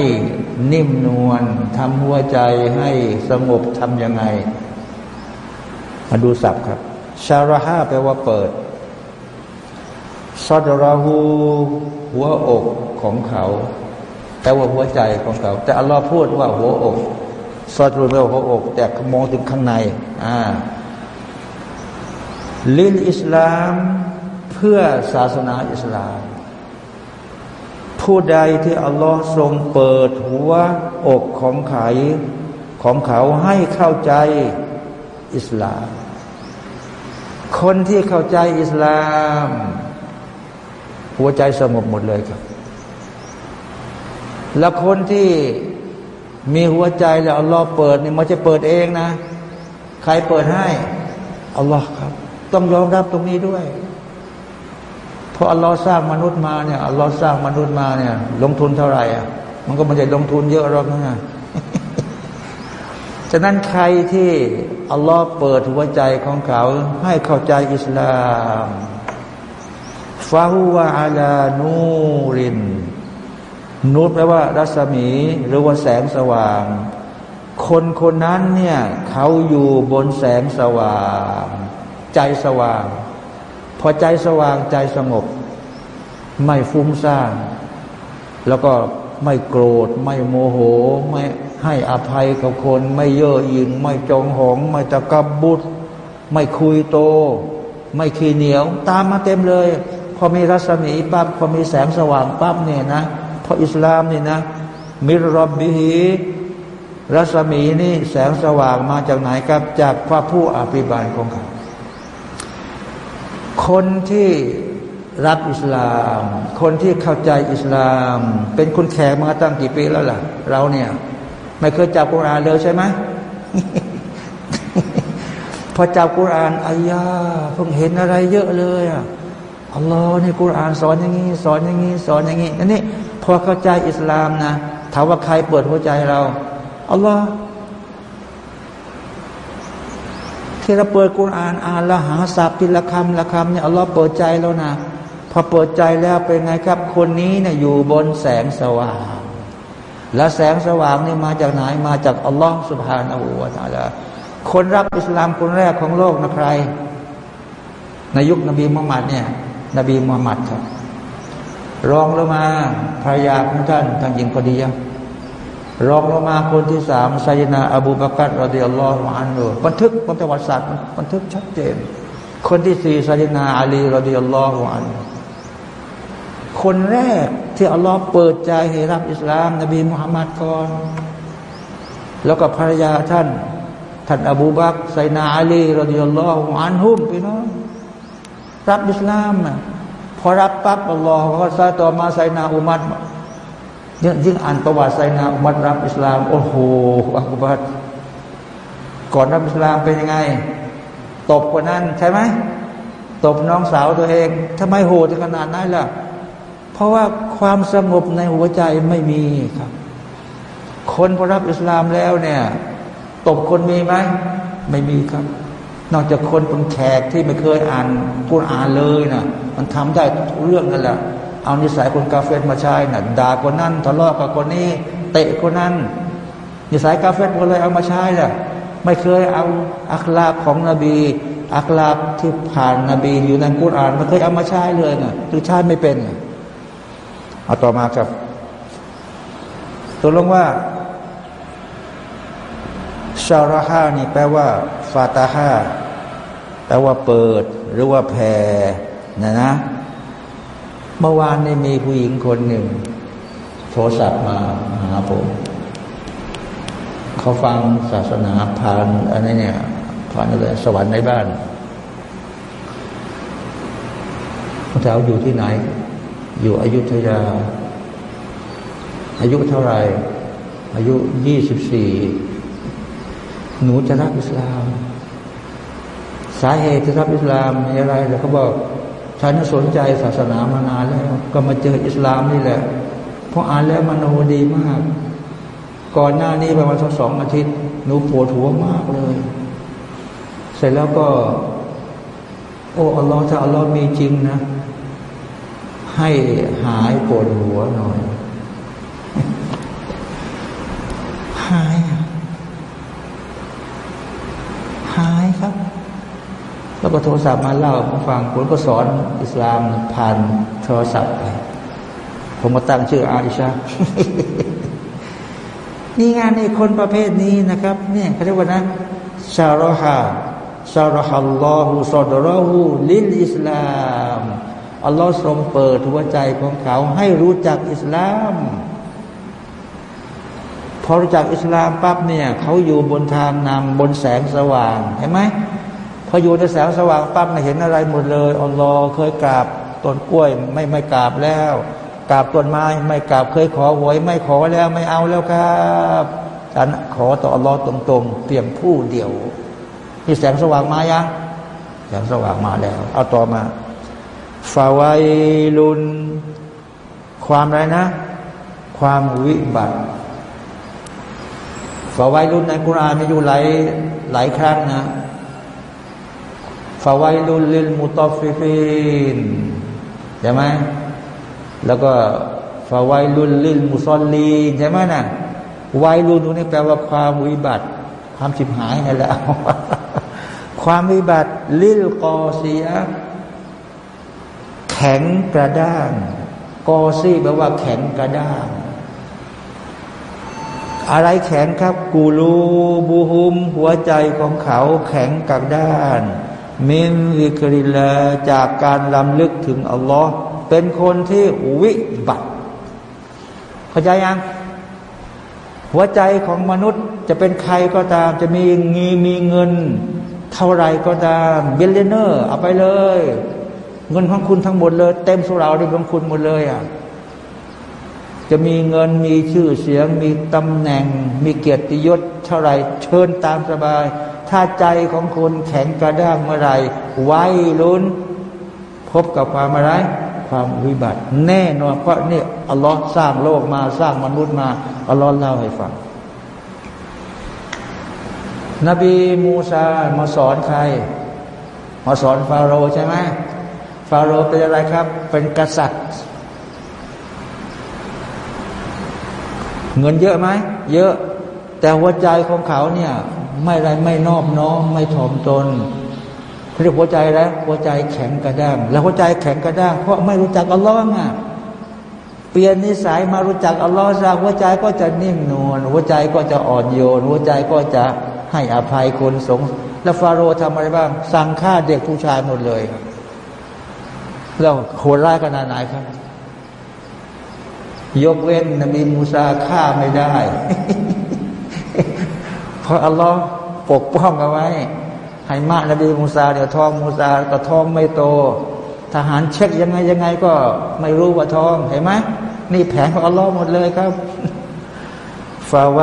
A: นิ่มนวลทำหัวใจให้สงบทำยังไง มาดูศัพท์ครับ ชาราฮาแปลว่าเปิดซอดราหูหัวอกของเขา แปลว่าหัวใจของเขา แต่อัลลอฮ์พูดว่าหัวอกซอดรูแปลว่าหัวอก แต่มองถึงข้างใน อ่า ลิลอิสลาม เพื่อศาสนาอิสลาม ผู้ใดที่อัลลอฮ์ทรงเปิดหัวอกของไขของเขาให้เข้าใจอิสลาม คนที่เข้าใจอิสลาม หัวใจสงบหมดเลยครับ แล้วคนที่มีหัวใจแล้วอัลลอฮ์เปิดนี่มันจะเปิดเองนะ ใครเปิดให้อัลลอฮ์ครับ ต้องยอมรับตรงนี้ด้วยเพราะอัลลอฮ์สร้างมนุษย์มาเนี่ยอัลลอฮ์สร้างมนุษย์มาเนี่ย ลงทุนเท่าไหร่อะ มันก็ไม่ได้ลงทุนเยอะหรอกนะฉะนั้นใครที่อัลลอฮ์เปิดหัวใจของเขา ให้เข้าใจอิสลามฟาฮูวาอาลานูริน นูรแปลว่า รัศมีหรือว่าแสงสว่าง คนคนนั้นเนี่ย เขาอยู่บนแสงสว่าง ใจสว่าง พอใจสว่างใจสงบ ไม่ฟุ้งซ่านแล้วก็ไม่โกรธ ไม่โมโห ไม่ให้อภัยกับคน ไม่เย่อหยิ่งไม่จองหองไม่ตะกับบุตรไม่คุยโต ไม่ขี้เหนียว ตามมาเต็มเลย พอมีรัศมีปั๊บพอมีแสงสว่างปั๊บเนี่ยนะพออิสลามนี่นะ มิรบบิฮีรัศมีนี่แสงสว่างมาจากไหนครับจากพระผู้อภิบาลของเขา คนที่รับอิสลาม คนที่เข้าใจอิสลาม เป็นคนแขกมาตั้งกี่ปีแล้วล่ะ เราเนี่ย ไม่เคยจับกุรอานเลยใช่ไหมพอจับกุรานอายาเพิ่งเห็นอะไรเยอะเลยอะอัลลอฮ์ในกุรานสอนอย่างนี้สอนอย่างนี้สอนอย่างนี้นั่นนี่พอเข้าใจอิสลามนะถามว่าใครเปิดหัวใจเราอัลลอฮ์ ที่เราเปิดกุรานอ่านละหาศัพท์ทีละคำละคำเนี่ยอัลลอฮ์เปิดใจแล้วนะพอเปิดใจแล้วเป็นไงครับ คนนี้เนี่ยอยู่บนแสงสว่าง และแสงสว่างนี่มาจากไหนมาจากอัลลอฮ์สุบฮานาอูวาตาลาคนรับอิสลามคนแรกของโลกนะใครในยุคนบีมุฮัมมัดเนี่ยนบีมุฮัมมัดครับรองลงมาภรรยาของท่านทางหญิงพอดียัง รองลงมาคนที่สามไซนาอบูบากัรรดิยัลลอฮุอันฮุบันทึกบนประวัติศาสตร์บันทึกชัดเจน คนที่สี่ไซนาอาลีรดิยัลลอฮุอันฮุคนแรกที่อัลลอฮ์เปิดใจให้รับอิสลาม นบีมุฮัมมัดก่อน แล้วก็ภรรยาท่าน ท่านอบูบักไซนาอาลีรดิยัลลอฮุอันฮุมพี่น้องรับอิสลามนะพอรับปั๊บอัลลอฮ์ก็ซาต่อมาไซนาอุมัด ยิ่งยิ่งอ่านประวัติไซนาอุมัดรับอิสลาม โอ้โหอักบัดก่อนรับอิสลามเป็นยังไง ตบกว่านั้นใช่ไหมตบน้องสาวตัวเองทำไมโหดขนาดนั้นล่ะ เพราะว่าความสงบในหัวใจไม่มีครับ คนพอรับอิสลามแล้วเนี่ย ตบคนมีไหมไม่มีครับ นอกจากคนเป็นแขกที่ไม่เคยอ่านกุรอานเลยนะมันทำได้ทุกเรื่องนั่นแหละ เอานิสัยคนกาเฟตมาใช้นะ่ะด่าคนนั้นทะเลาะกับคนนี้ เตะคนนั้น นิสัยกาเฟตก็เลยเอามาใช้แหละไม่เคยเอาอัคลาบของนบีอัคลาบที่ผ่านนบีอยู่ในกุรอานไม่เคยเอามาใช้เลยนะคือใช้ไม่เป็นเอาต่อมาครับตัวลงว่าชาราฮานี่แปลว่าฟาตาฮาแปลว่าเปิดหรือว่าแผ่นะนะ เมื่อวานนี้มีผู้หญิงคนหนึ่ง โทรศัพท์มาหาผม เขาฟังศาสนาผ่านอะไรเนี่ยผ่านอะไรสวรรค์ในบ้านเขาถามอยู่ที่ไหน อยู่อยุธยา อายุเท่าไหร่ อายุยี่สิบสี่หนูจะรับอิสลาม สาเหตุที่รับอิสลามอะไรแต่เขาบอก ฉันสนใจศาสนามานานแล้ว ก็มาเจออิสลามนี่แหละเพราะอ่านแล้วมันโหดีมาก ก่อนหน้านี้ประมาณสักสองอาทิตย์หนูปวดหัวมากเลย เสร็จแล้วก็ โอ้อัลลอฮ์ถ้าอัลลอฮ์มีจริงนะ ให้หายปวดหัวหน่อย หายหายครับ แล้วก็โทรศัพท์มาเล่าผมฟังผมก็สอนอิสลามผ่านโทรศัพท์ไปผมมาตั้งชื่ออาอิชานี่งานในคนประเภทนี้นะครับ เนี่ยเขาเรียกว่านะชาโรฮาชาโรฮัลลอฮุซอดรอฮูลิลอิสลามอัลลอฮ์ทรงเปิดหัวใจของเขาให้รู้จักอิสลาม พอรู้จักอิสลามปั๊บเนี่ย เขาอยู่บนทางนำบนแสงสว่างเห็นไหม พออยู่ในแสงสว่างปั๊บไม่เห็นอะไรหมดเลยอัลลอฮ์เคยกราบต้นกล้วยไม่ไม่กราบแล้วกราบต้นไม้ไม่กราบเคยขอหวย ไม่ขอแล้วไม่เอาแล้วครับฉันขอต่ออัลลอฮ์ตรงๆเพียงผู้เดียวนี่แสงสว่างมายังแสงสว่างมาแล้ว เอาต่อมาفويل ความอะไรนะ ความวิบัติفويل ในกุรานมีอยู่หลายหลายครั้งนะ فويل للمطففين ใช่ไหมแล้วก็ فويل للمصلين ใช่ไหมนะไวรุนนี่แปลว่าความวิบัติ ความฉิบหายนั่นแหละความวิบัติลิลกอเสียแข็งกระด้างกอซี่แปลว่าแข็งกระด้างอะไรแข็งครับ กูรูบูฮุม หัวใจของเขาแข็งกับด้าน มินวิกริลาจากการลำลึกถึงอัลลอฮ์เป็นคนที่วิบัติเข้าใจยัง หัวใจของมนุษย์จะเป็นใครก็ตาม จะมีงีมีเงิน เท่าไรก็ตามเบลเลเนอร์เอาไปเลย เงินของคุณทั้งหมดเลย เต็มสุราดีของคุณหมดเลยอะจะมีเงินมีชื่อเสียง มีตำแหน่ง มีเกียรติยศเท่าไรเชิญตามสบาย ถ้าใจของคุณแข็งกระด้างเมื่อไรไว้ลุ้น พบกับความอะไร ความวิบัติ แน่นอนเพราะนี่อัลลอฮ์สร้างโลกมาสร้างมนุษย์มาอัลลอฮ์เล่าให้ฟัง นบีมูซามาสอนใคร มาสอนฟาโรห์ใช่ไหมฟาโรห์เป็นอะไรครับ เป็นกษัตริย์ เงินเยอะไหมเยอะแต่หัวใจของเขาเนี่ย ไม่ไรไม่นอบน้อมไม่ถ่อมตนเรียกหัวใจแล้วหัวใจแข็งกระด้าง แล้วหัวใจแข็งกระด้างเพราะไม่รู้จักอัลลอฮ์อะเปลี่ยนนิสัยมารู้จักอัลลอฮ์ซะหัวใจก็จะนิ่มนวลหัวใจก็จะอ่อนโยน หัวใจก็จะให้อภัยคนสงแล้วฟาโรห์ทำอะไรบ้าง สั่งฆ่าเด็กผู้ชายหมดเลยแล้วโหดร้ายขนาดไหนครับ ยกเว้นนบีมูซาฆ่าไม่ได้ เพราะอัลลอฮ์ปกป้องเอาไว้ ให้มานบีมูซาเดี๋ยวท้องมูซาก็ท้องไม่โต ทหารเช็คยังไงยังไงก็ไม่รู้ว่าท้องเห็นไหมนี่แผนของอัลลอฮ์หมดเลยครับฟาไว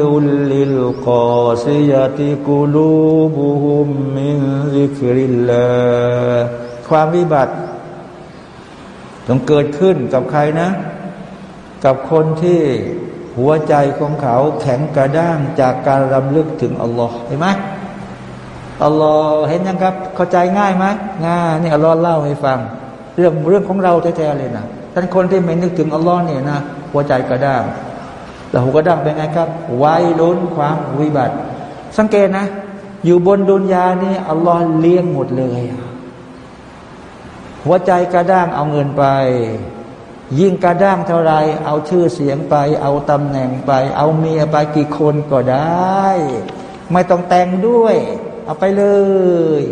A: ลุลลิลกอซิยติกุลูบุฮุมมินซิกริลลาความวิบัติต้องเกิดขึ้นกับใครนะ กับคนที่ หัวใจของเขาแข็งกระด้างจากการรำลึกถึงอัลลอฮ์เห็นไหมอัลลอฮ์เห็นยังครับ เข้าใจง่ายไหมง่ายนี่อัลลอฮ์เล่าให้ฟัง เรื่องเรื่องของเราแท้ๆเลยนะท่านคนที่ไม่นึกถึงอัลลอฮ์เนี่ยนะหัวใจกระด้างแล้วหัวกระด้างเป็นไงครับไว้ล้นความวิบัติ สังเกตนะ อยู่บนดุนยานี่อัลลอฮ์เลี้ยงหมดเลย หัวใจกระด้างเอาเงินไป ยิ่งกระด้างเท่าไรเอาชื่อเสียงไป เอาตำแหน่งไป เอาเมียไปกี่คนก็ได้ ไม่ต้องแต่งด้วย เอาไปเลย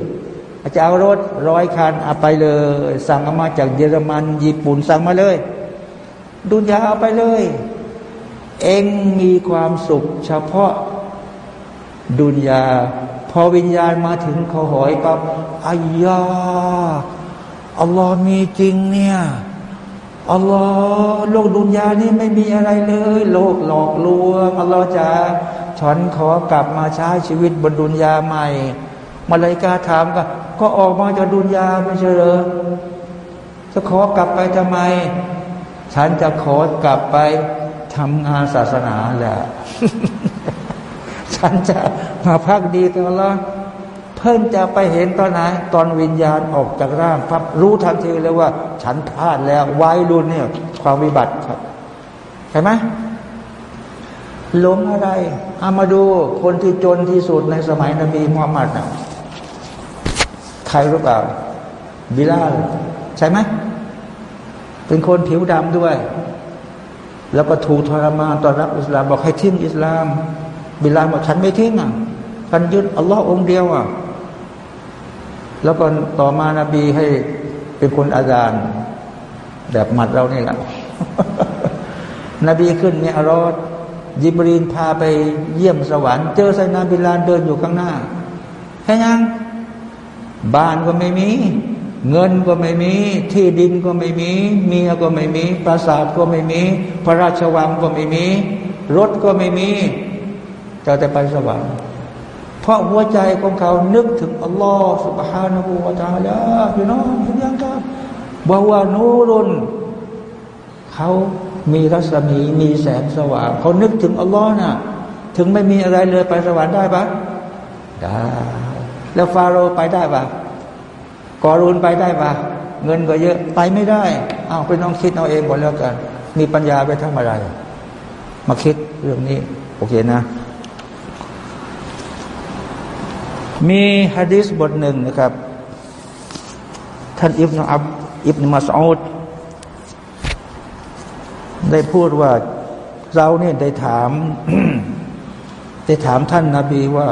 A: อาจจะเอารถร้อยคันเอาไปเลย สั่งมาจากเยอรมันญี่ปุ่นสั่งมาเลย ดุนยาเอาไปเลย เองมีความสุขเฉพาะดุนยา พอวิญญาณมาถึงเขาหอยกับอายาอัลลอฮ์มีจริงเนี่ย อัลลอฮ์โลกดุนยานี่ไม่มีอะไรเลย โลกหลอกลวงอัลลอฮ์จะฉันขอกลับมาใช้ชีวิตบนดุนยาใหม่ มาเลยกาถามก็ก็ออกมาจากดุนยาไม่ใช่เหรอจะขอกลับไปทำไม ฉันจะขอกลับไปทำงานศาสนาแหละฉันจะมาพักดีกับอัลลอฮ์ เพิ่งจะไปเห็นตอนไหนตอนวิญญาณออกจากร่างพับรู้ทันทีเลยว่า ฉันพลาดแล้วไว้รุนเนี่ยความวิบัติครับเห็นไหมหลงอะไรเอามาดูคนที่จนที่สุดในสมัยนบีมุฮัมมัดนะใครรู้เปล่าบิลาลใช่ไหมเป็นคนผิวดำด้วย แล้วก็ถูกทรมานตอนรับอิสลามบอกให้ทิ้งอิสลาม บิลาลบอกฉันไม่ทิ้งอะกันยึดอัลลอฮ์องเดียวอะ แล้วก็ต่อมานาบีให้เป็นคนอาจารย์แบบหมัดเรานี่แหละนบีขึ้นเนี่ยอรอดยิบรีนพาไปเยี่ยมสวรรค์เจอไซนาบิลานเดินอยู่ข้างหน้าแค่ยังบ้านก็ไม่มี เงินก็ไม่มี ที่ดินก็ไม่มี เมียก็ไม่มี ปราสาทก็ไม่มี พระราชวังก็ไม่มี รถก็ไม่มีจะแต่ไปสวรรค์ เพราะหัวใจของเขานึกถึงอัลลอฮ์สุบฮานะบูวาตาลาพี่น้องเห็นยังครับบอว่านูรุนเขามีรัศมีมีแสงสว่างเขานึกถึงอัลลอฮ์นะถึงไม่มีอะไรเลยไปสวรรค์ได้ปะได้ แล้วฟาโรห์ไปได้ปะกอรูนไปได้ปะเงินก็เยอะไปไม่ได้อ้าวไปน้องคิดเอาเองก่อนแล้วกัน มีปัญญาไปทำอะไร มาคิดเรื่องนี้ โอเคนะ มีฮะดิษบทหนึ่งนะครับ ท่านอิบนาอับอิบนมาสอูดได้พูดว่าเราเนี่ยได้ถาม ได้ถามท่านนาบีว่า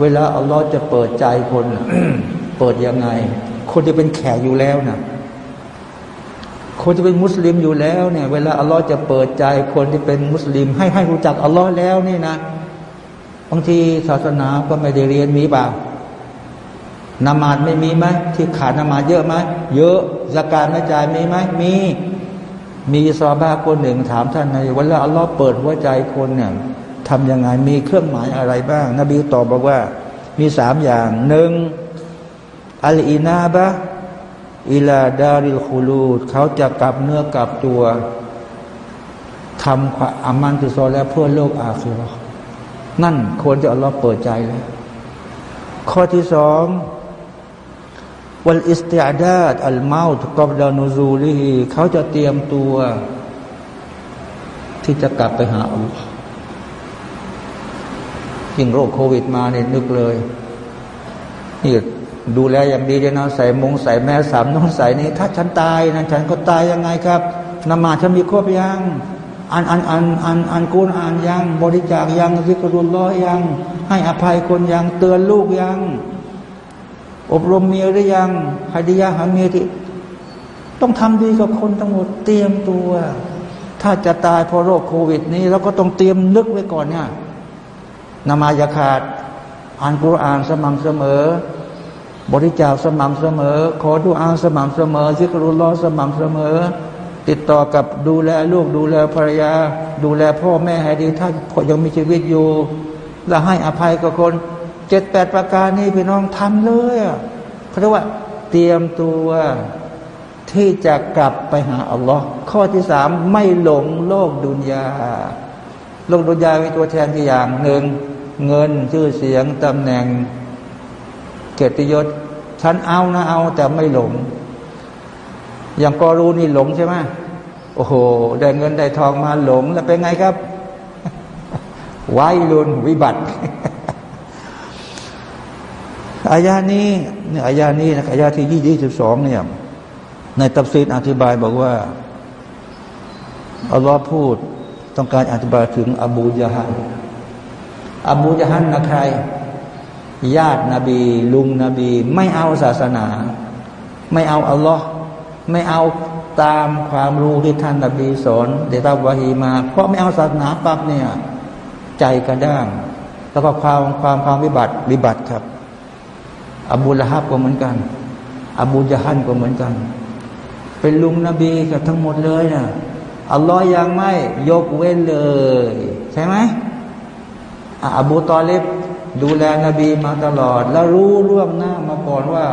A: เวลาอัลลอฮ์จะเปิดใจคนเปิดยังไง คนที่เป็นแขกอยู่แล้วนะคนที่เป็นมุสลิมอยู่แล้วเนี่ย เวลาอัลลอฮ์จะเปิดใจคนที่เป็นมุสลิม ให้ให้รู้จักอัลลอฮ์แล้วนี่นะ บางทีศาสนาก็ไม่ได้เรียนมีเปล่านมาดไม่มีไหมที่ขาดนมาดเยอะไหมเยอะสการไม่จ่ายมีไหมมี มีซอบ้าคนหนึ่งถามท่านในวันละอัลลอฮ์เปิดหัวใจคนเนี่ยทำยังไงมีเครื่องหมายอะไรบ้าง นบีตอบบอกว่า มีสามอย่างหนึ่งอัลอินาบะอิลาดาริลคูลูดเขาจะกลับเนื้อกลับตัวทำความอามันตุซแล้วเพื่อโลกอาคิรอ นั่นควรจะอัลลอฮ์เปิดใจแล้วข้อที่สองวัลอิสติอาดาดอัลมาตกอบดานูซูลีเขาจะเตรียมตัว ที่จะกลับไปหาอัลลอฮ์ยิ่งโรคโควิดมาเนี่ยนึกเลยนี่ดูแลอย่างดีเลยนะใส่มงใส่แม่สามน้องใส่นี่ถ้าฉันตายนะฉันก็ตายยังไงครับนมาฉันมีครบยัง อ่านอ่านอ่านอ่านอ่านกุณอ่านยังบริจาคยังซิกรุลล้อยัง ให้อภัยคนยังเตือนลูกยัง อบรมเมียหรือยังฮัดียาหาเมียที่ต้องทำดีกับคนทั้งหมดเตรียมตัว ถ้าจะตายเพราะโรคโควิด นี้เราก็ต้องเตรียมนึกไว้ก่อนเนี่ยนมายาขาด อ่านกุรอานสม่ำเสมอ บริจาคสม่ำเสมอ ขอดูอ่านสม่ำเสมอซิกรุลล้อสม่ำเสมอ ติดต่อกับดูแลลูกดูแลภรรยา ดูแลพ่อแม่ให้ดี ถ้ายังมีชีวิตอยู่ และให้อภัยกับคนเจ็ดแปดประการนี้พี่น้องทำเลยเขาเรียกว่าเตรียมตัวที่จะกลับไปหาอัลลอฮ์ข้อที่สามไม่หลงโลกดุนยา โลกดุนยามีตัวแทนที่อย่างหนึ่งเงินชื่อเสียงตำแหน่ง เกียรติยศ ฉันเอานะเอาแต่ไม่หลง อย่างกอรูนี่หลงใช่ไหมโอ้โห ได้เงินได้ทองมาหลงแล้วเป็นไงครับไว้ลุนวิบัติอายานี้เนี่ยอายานี้นะอายาที่ยี่ยี่สิบสองเนี่ย ในตัฟซีดอธิบายบอกว่าอัลลอฮ์พูดต้องการอธิบายถึงอบูยะฮันอบูยะฮันนะใคร ญาตินบี ลุงนบี ไม่เอาศาสนา ไม่เอาอัลลอฮ์ ไม่เอาตามความรู้ที่ท่านนบีสอนเดตาวาฮีมา เพราะไม่เอาศาสนาปั๊บเนี่ย ใจกระด้าง แล้วก็ความความความวิบัติวิบัติครับ อบูละฮับก็เหมือนกัน อบูยะฮันก็เหมือนกัน เป็นลุงนบีกับทั้งหมดเลยนะอัลลอฮ์ยังไม่ยกเว้นเลย ใช่ไหมอบูตอเลบดูแลนบีมาตลอด แล้วรู้ล่วงหน้ามาก่อนว่า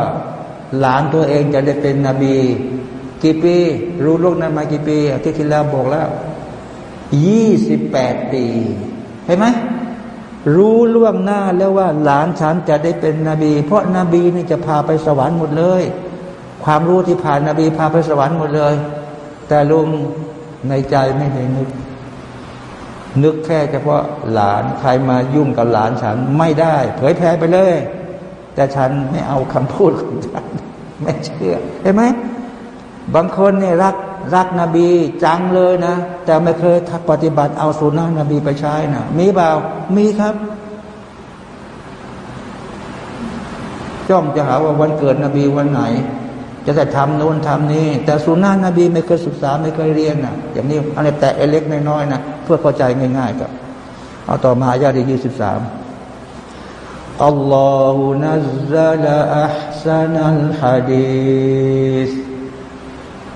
A: หลานตัวเองจะได้เป็นนบี กี่ปี รู้โลกนั้นมากี่ปีที่ที่แล้วบอกแล้วยี่สิบแปดปีเห็นไหมรู้ล่วงหน้าแล้วว่าหลานฉันจะได้เป็นนบี เพราะนบีนี่จะพาไปสวรรค์หมดเลย ความรู้ที่ผ่านนบีพาไปสวรรค์หมดเลย แต่ลุงในใจไม่ได้นึก นึกแค่เฉพาะหลานใครมายุ่งกับหลานฉันไม่ได้ เผยแผ่ไปเลย แต่ฉันไม่เอาคำพูดของฉัน ไม่เชื่อเห็นไหม บางคนเนี่ยรักรักนบีจังเลยนะ แต่ไม่เคยปฏิบัติเอาสุนนะนบีไปใช้นะมีเปล่ามีครับจ้องจะหาว่าวันเกิดนบีวันไหน จะแต่ทำโน้นทำนี้ แต่สุนนะนบีไม่เคยศึกษาไม่เคยเรียนนะอย่างนี้อันนี้แต่เล็กน้อยๆนะเพื่อเข้าใจง่ายๆครับเอาต่อมาญาติยี่สิบสามอัลลอ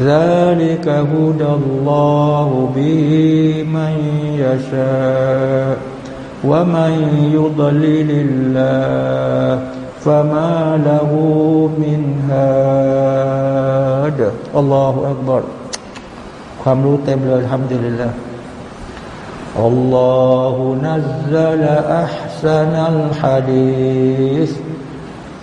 A: ذلك هدى الله به من يشاء ومن يضلل الله فما له من هاد الله أكبر ความรู้เต็มเลยทำดีเลยละ الله نزل أحسن الحديث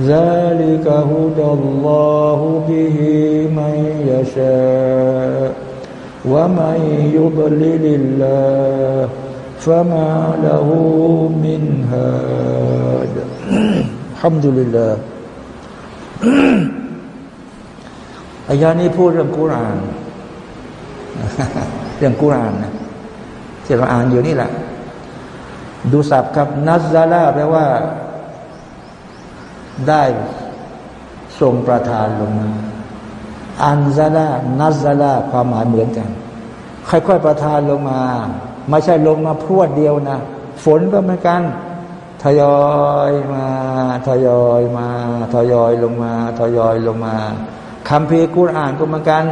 A: ذلك هدى الله به من يشاء ومن يضلل الله فما له من هاد الحمد لله อายานี้พูดเรื่องกุรานเรื่องกุรานนะที่เราอ่านอยู่นี่แหละ ดูศัพท์ครับนัซาลาแปลว่า ได้ทรงประทานลงมาอันซาลานัซาลาความหมายเหมือนกัน ค่อยๆประทานลงมา ไม่ใช่ลงมาพรวดเดียวนะ ฝนก็เหมือนกัน ทยอยมา ทยอยมา ทยอยลงมา ทยอยลงมาคำพีกุรอานก็เหมือนกัน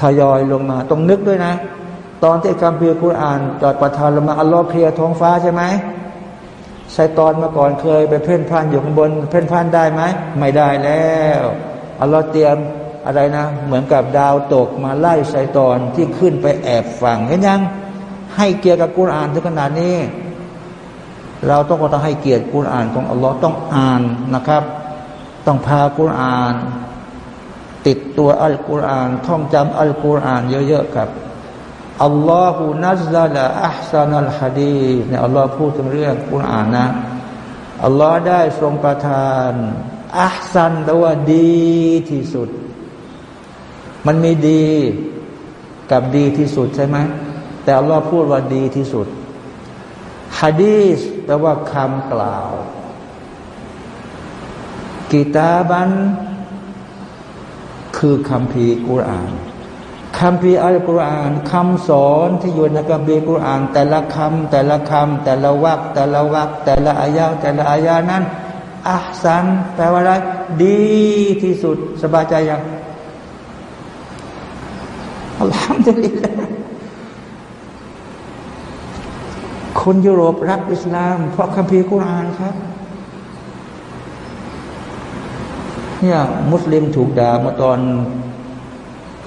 A: ทยอยลงมา ต้องนึกด้วยนะ ตอนที่คำพีกุรอานจอดประทานลงมาอัลลอฮ์เคลียร์ท้องฟ้าใช่ไหม ใช่ตอนมาก่อนเคยไปเพ่นพ่านอยู่ข้างบน เพ่นพ่านได้ไหมไม่ได้แล้วอัลลอฮ์เตรียมอะไรนะ เหมือนกับดาวตกมาไล่ไซตอนที่ขึ้นไปแอบฟังเห็นยัง ให้เกียรติกับกุรอานถึงขนาดนี้ เราต้องก็ต้องให้เกียรติกุรอานของอัลลอฮ์ต้องอ่านนะครับ ต้องพากุรอาน ติดตัวอัลกุรอาน ท่องจำอัลกุรอานเยอะๆครับ อัลลอฮฺนัซาลาอัลซานัลฮะดีเนี่ยอัลลอฮ์พูดถึงเรื่องกุรอานนะอัลลอฮ์ได้ทรงประทานอัลซันแปลว่าดีที่สุด มันมีดีกับดีที่สุดใช่ไหมแต่อัลลอฮ์พูดว่าดีที่สุดฮะดีสแปลว่าคำกล่าวกิตาบันคือคำพีกุรอาน คำพีอัลกุรอานคำสอนที่อยู่ในคัมภีกุรอาน แต่ละคำแต่ละคำแต่ละวักแต่ละวักแต่ละอายาแต่ละอายานั้นอัพสันแปลว่าอะไรดีที่สุดสบายใจยังอัลฮัมดุลิลลาห์คนยุโรปรักอิสลาม เพราะคัมภีร์กุรอานครับเนี่ยมุสลิมถูกด่ามาตอน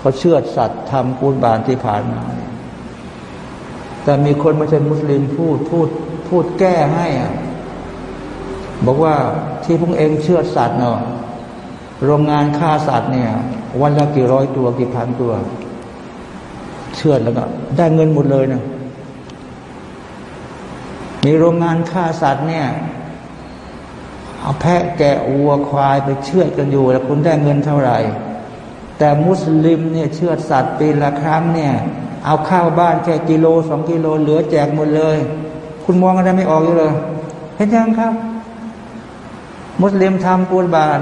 A: เขาเชื่อสัตว์ทำกุรบานที่ผ่านมา แต่มีคนไม่ใช่มุสลิมพูดพูดพูดแก้ให้อะบอกว่าที่พวกเองเชื่อสัตว์เนาะโรงงานฆ่าสัตว์เนี่ย วันละกี่ร้อยตัวกี่พันตัว เชื่อแล้วก็ได้เงินหมดเลยนะมีโรงงานฆ่าสัตว์เนี่ย เอาแพะแกะวัวควายไปเชื่อกันอยู่ แล้วคุณได้เงินเท่าไหร่ แต่มุสลิมเนี่ยเชื่อสัตว์ปีละครั้งเนี่ย เอาข้าวบ้านแค่กิโลสองกิโลเหลือแจกหมดเลย คุณมองอะไรไม่ออกอยู่เลยเห็นยังครับ มุสลิมทำปูนบาน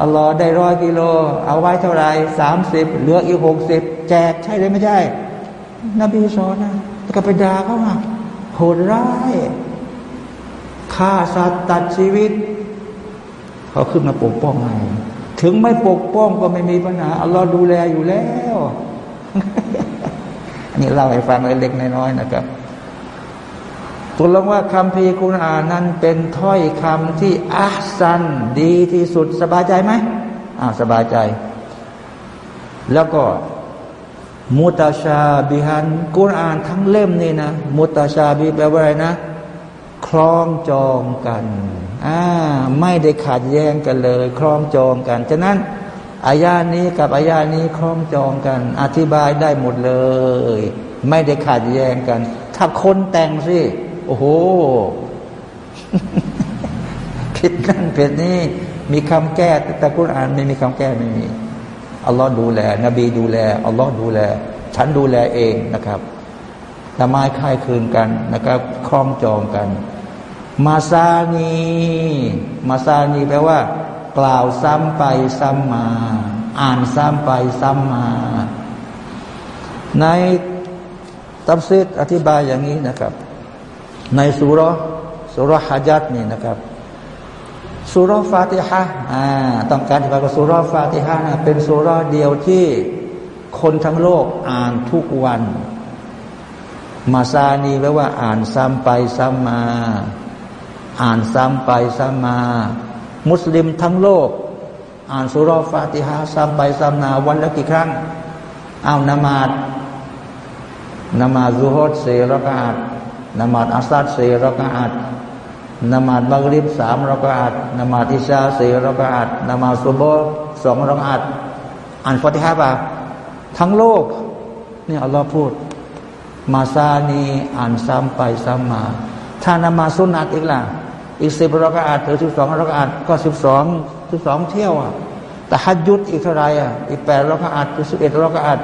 A: อัลลอฮ์ได้ร้อยกิโล เอาไว้เท่าไรสามสิบเหลืออีกหกสิบแจกใช่หรือไม่ใช่ นบีสอนนะก็ไปด่าเขาว่าโหดร้ายฆ่าสัตว์ตัดชีวิต เขาขึ้นมาปกป้องให้ ถึงไม่ปกป้องก็ไม่มีปัญหาอัลลอฮ์ดูแลอยู่แล้วอันนี้เล่าให้ฟังเล็กๆน้อยๆนะครับตกลงว่าคำพีคุณอ่านนั้นเป็นถ้อยคำที่อัสันดีที่สุดสบายใจไหมอ่าวสบายใจ แล้วก็มุตาชาบิฮันกุรอานทั้งเล่มนี่นะ มุตาชาบิแปลว่าอะไรนะ คล้องจองกันอ่าไม่ได้ขัดแย้งกันเลย คล้องจองกัน ฉะนั้นอายานี้กับอายานี้คล้องจองกัน อธิบายได้หมดเลย ไม่ได้ขัดแย้งกัน ถ้าคนแต่งสิโอ้โหผิดนั่นผิดนี่มีคำแก้แต่กุรอานไม่มีคำแก้ไม่มีอัลลอฮ์ดูแล นบีดูแลอัลลอฮ์ดูแล ฉันดูแลเองนะครับ ทำไมค่ายคืนกันนะครับคล้องจองกัน มาซานีมาซานีแปลว่า กล่าวซ้ำไปซ้ำมา อ่านซ้ำไปซ้ำมา ในตับซิดอธิบายอย่างนี้นะครับ ในสุรสุรฮะจัดนี่นะครับสุรฟาติฮะอ่าต้องการที่ว่าสุรฟาติฮะนะเป็นสุรเดียวที่คนทั้งโลกอ่านทุกวัน มาซานีแปลว่าอ่านซ้ำไปซ้ำมา อ่านซ้ำไปซ้ำมา มุสลิมทั้งโลก อ่านสุรฟาติฮะซ้ำไปซ้ำมาวันละกี่ครั้งเอานามาดนามาซุฮดเซรกาดนมาดอัสซัดสี่รักอาดนมาดบักริบสามรักอาดนมาดอิชาสี่รักอาดนมาดซุบสองรักอาดอ่านฟาติฮะปะทั้งโลกนี่อัลลอฮ์พูด มาซานีอ่านซ้ำไปซ้ำมา ถ้านมาสุนัตอีกล่ะ อีกสิบรักอาดหรือสิบสองรักอาดก็สิบสองสิบสองเที่ยวอะแต่ฮัจยุดอีกเท่าไรอะอีกแปดรักอาดหรือสิบเอ็ดรักอาด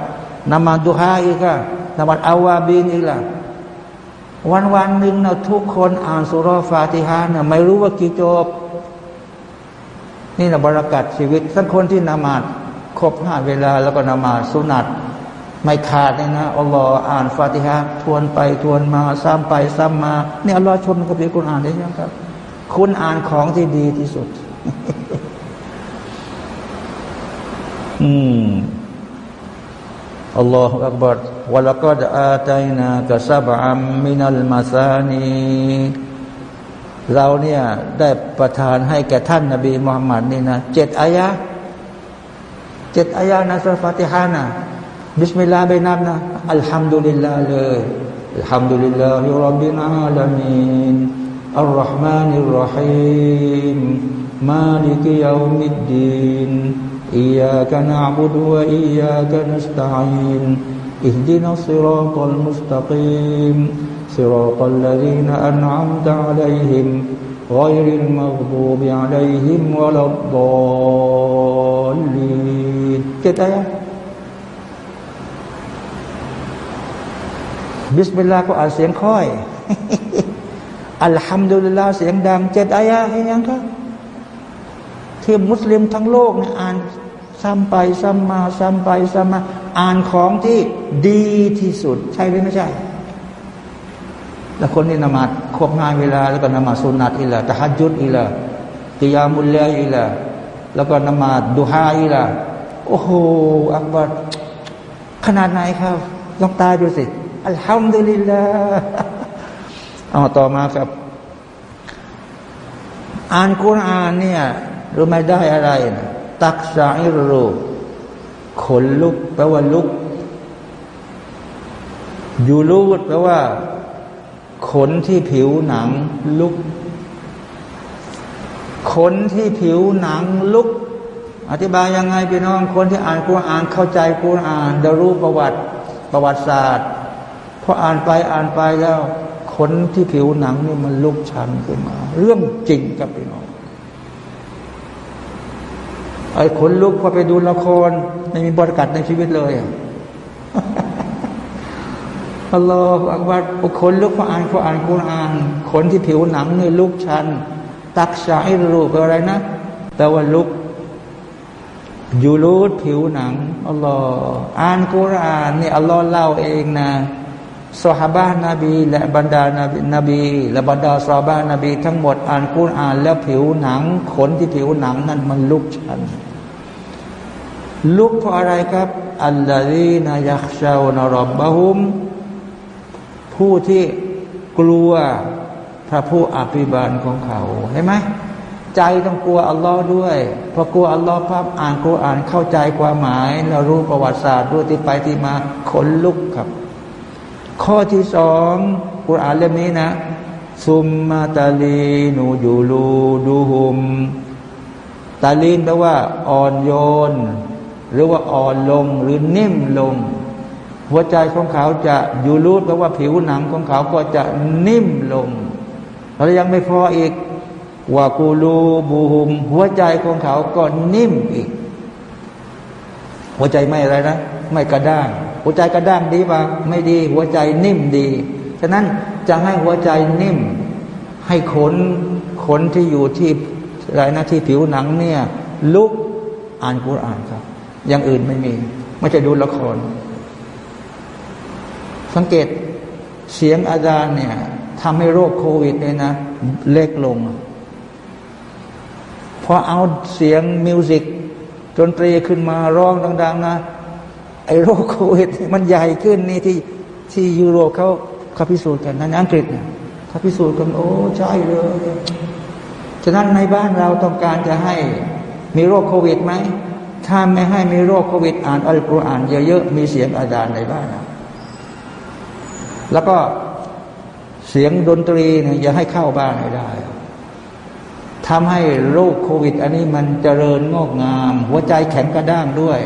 A: นมาดูฮาอีกอะนมาอาวาบินอีกล่ะ วันวันหนึ่งนะทุกคนอ่านสุรฟาติฮานะไม่รู้ว่ากี่จบ นี่นะบรากัดชีวิตทั้งคนที่นามาดครบห้าเวลาแล้วก็นามาสุนัต ไม่ขาดเลยนะอัลลอฮ์อ่านฟาติฮะทวนไปทวนมาซ้ำไปซ้ำมาเนี่ยอัลลอฮ์ชมกับพี่คุณอ่านได้ยังครับ คุณอ่านของที่ดีที่สุด อืมอัลลอฮฺอักบัรวะลักดอาตัยนากะซับอัมมินัลมาซานีเราเนี่ยได้ประทานให้แก่ท่านนบีมุฮัมมัดนี่นะเจ็ดอายะเจ็ดอายะนะสุลฟาติฮานะ บิสมิลลาห์ไปนับนะอัลฮัมดุลิลลาห์เลยอัลฮัมดุลิลลาฮิรับบิลอาลามีนอัลลอฮ์มานิรรหีมมาลิกยามิดดีน إياك نعبد وإياك نستعين اهدنا الصراط المستقيم صراط الذين أنعمت عليهم غير المغضوب عليهم ولا الضالين كده บิสมิลลาห์ก็อ่านเสียงค่อยอัลฮัมดุลิลลาห์เสียงดังเจ็ดอายะให้ยังครับที่มุสลิมทั้งโลกเนี่ยอ่านซ้ำไปซ้ำมาซ้ำไปซ้ำมา อ่านของที่ดีที่สุด ใช่หรือไม่ใช่ แล้วคนที่นมาดครบงานเวลา แล้วก็นมาสุนัตอีละตะฮัดยุดอีละกิยามุลเลอีละแล้วก็นมาดดูฮาอีละโอ้โหอักบัดขนาดไหนครับลองตาดูสิ อัลฮัมดุลิลลาห์เอาต่อมาครับ อ่านกุรอานเนี่ยรู้ไม่ได้อะไรนะตักซาอิรูขนลุกแปลว่าลุกยูรูดแปลว่า ขนที่ผิวหนังลุก ขนที่ผิวหนังลุก อธิบายยังไงพี่น้องคนที่อ่านกุรอานเข้าใจกุรอานจะรู้ประวัติประวัติศาสตร์ พออ่านไปอ่านไปแล้วขนที่ผิวหนังนี่มันลุกชันขึ้นมา เรื่องจริงกับพี่น้องไอ้ขนลุกพอไปดูละครไม่มีบริกัดในชีวิตเลยอัลลอฮฺอักบัดขนลุกพออ่านพออ่านคุรอ่าน ขนที่ผิวหนังนี่ลุกชัน ตักชาอิรูปอะไรนะแปลว่าลุกยูรูดผิวหนังอัลลอฮฺอ่านคุรานนี่อัลลอฮฺเล่าเองนะ สฮาบะนบี และบรรดานบีนบีและบรรดาซาบะนาบี ทั้งหมดอ่านคุรานแล้วผิวหนัง ขนที่ผิวหนังนั้นมันลุกชัน ลุกเพราะอะไรครับ อัลลอฮีนายักชาวนรบบะฮุม ผู้ที่กลัวพระผู้อภิบาลของเขาเห็นไหมใจต้องกลัวอัลลอฮ์ด้วยพอกลัวอัลลอฮ์ภาพอ่านกุรอ่านเข้าใจความหมาย แล้วรู้ประวัติศาสตร์ด้วยที่ไปที่มาขนลุกครับ ข้อที่สองกุรอ่านเล่มนี้นะ ซุมมาตาลีนูยูลูดูฮุม ตาลีนแปลว่าอ่อนโยน หรือว่าอ่อนลงหรือนิ่มลง หัวใจของเขาจะอยู่รูดแปลว่าผิวหนังของเขาก็จะนิ่มลงแล้วยังไม่พออีกว่ากูรูบูหุม หัวใจของเขาก็นิ่มอีก หัวใจไม่อะไรนะ ไม่กระด้าง หัวใจกระด้างดีป่ะไม่ดี หัวใจนิ่มดีฉะนั้นจะให้หัวใจนิ่ม ให้ขนขนที่อยู่ที่อะไรนะที่ผิวหนังเนี่ย ลุกอ่านกุรอานครับ อย่างอื่นไม่มี ไม่ใช่ดูละคร สังเกตเสียงอาจารย์เนี่ยทำให้โรคโควิดเนี่ยนะ เล็กลงพอเอาเสียงมิวสิกดนตรีขึ้นมาร้องดัง ๆ นะ ไอ้โรคโควิดมันใหญ่ขึ้นนี่ที่ที่ยุโรปเขาเขาพิสูจน์กันในอังกฤษเนี่ยเขาพิสูจน์กันโอ้ใช่เลยฉะนั้นในบ้านเราต้องการจะให้มีโรคโควิดไหมถ้าไม่ให้มีโรคโควิด อ่านอัลกุรอานเยอะๆมีเสียงอาจารย์ในบ้านนะแล้วก็เสียงดนตรีเนี่ยอย่าให้เข้าบ้านให้ได้ทำให้โรคโควิด อันนี้มันเจริญงอกงาม หัวใจแข็งกระด้างด้วย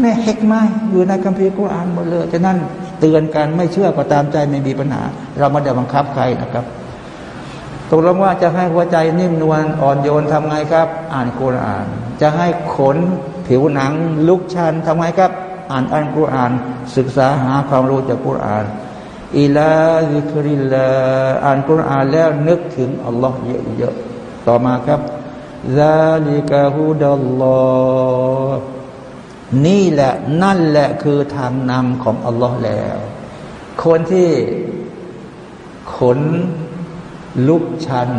A: เนี่ยเฮกไม่อยู่ในคัมภีร์กุรอานหมดเลยฉะนั้นเตือนกันไม่เชื่อก็ตามใจไม่มีปัญหา เราไม่ได้บังคับใครนะครับตกลงว่าจะให้หัวใจนิ่มนวลอ่อนโยนทำไงครับ อ่านกุรอาน จะให้ขนผิวหนังลุกชันทำไงครับ อ่านอันกุรอาน ศึกษาหาความรู้จากกุรอานอิลาฮิคริลลาอ่านกุรอานแล้วนึกถึงอัลลอฮ์เยอะๆต่อมาครับซาลิกะฮุดัลลอฮ์ นี่แหละนั่นแหละคือทางนำของอัลลอฮ์แล้ว คนที่ขนลุกชัน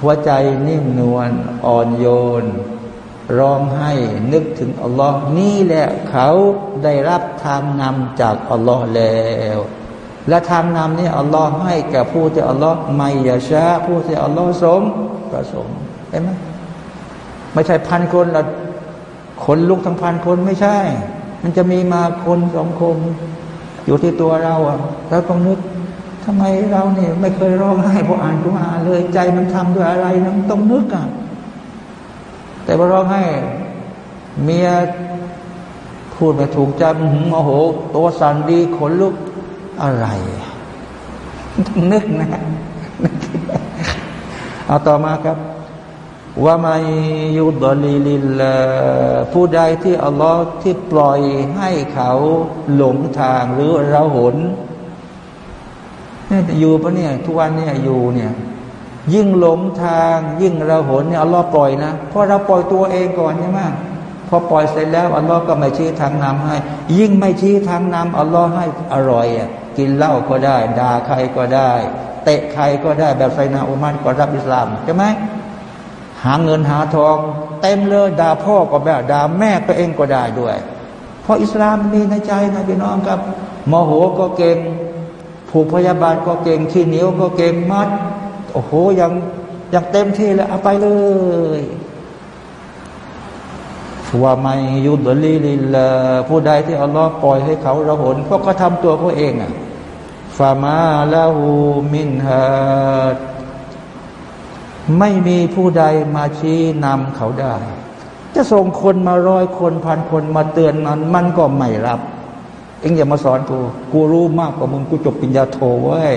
A: หัวใจนิ่มนวลอ่อนโยน ร้องให้นึกถึงอัลลอฮ์นี่แหละเขาได้รับทางนำจากอัลลอฮ์แล้ว และทางนำนี้อัลลอฮ์ให้แก่ผู้ที่อัลลอฮ์ไม่ยาชาผู้ที่อัลลอฮ์สมประสงค์เห็นไหมไม่ใช่พันคนละ คนลุกทั้งพันคนไม่ใช่ มันจะมีมาคนสองคนอยู่ที่ตัวเราอะเราต้องนึกทำไมเราเนี่ยไม่เคยร้องไห้พออ่านกุรอานเลยใจมันทำด้วยอะไรนะต้องนึกอะแต่พอร้องไห้เมียพูดไม่ถูกใจมโมโหตัวสั่นดีขนลุกอะไรต้องนึกนะเอาต่อมาครับ ว่าไม่ยุดลิลิลผู้ใดที่อัลลอฮ์ที่ปล่อยให้เขาหลงทางหรือเราหนนี่อยู่ปะเนี่ยทุกวันเนี่ยอยู่เนี่ย ยิ่งหลงทาง ยิ่งเราหนเนี่ยอัลลอฮ์ปล่อยนะเพราะเราปล่อยตัวเองก่อนใช่ไหมพอปล่อยเสร็จแล้วอัลลอฮ์ก็ไม่ชี้ทางนำให้ ยิ่งไม่ชี้ทางนำอัลลอฮ์ให้อร่อยอะกินเหล้าก็ได้ด่าใครก็ได้ เตะใครก็ได้แบบไซนาอุมันก็รับอิสลามใช่ไหม หาเงินหาทอง เต็มเลยด่าพ่อก็แบบด่าแม่ก็เองก็ได้ด้วย เพราะอิสลามมีในใจนะพี่น้องครับโมโหก็เก่งผูกพยาบาลก็เก่งขี้เหนียวก็เก่งมัดโอ้โหยังยังเต็มที่แล้วเอาไปเลยว่าไม่ยุดลีลิลผู้ใดที่อัลลอฮ์ปล่อยให้เขาระหนเพราะเขาทำตัวเขาเองอะฟามาลาหูมินฮา ไม่มีผู้ใดมาชี้นำเขาได้ จะส่งคนมาร้อยคนพันคนมาเตือนมันมันก็ไม่รับ เอ็งอย่ามาสอนกู กูรู้มากกว่ามึงกูจบปิญญาโทเว้ย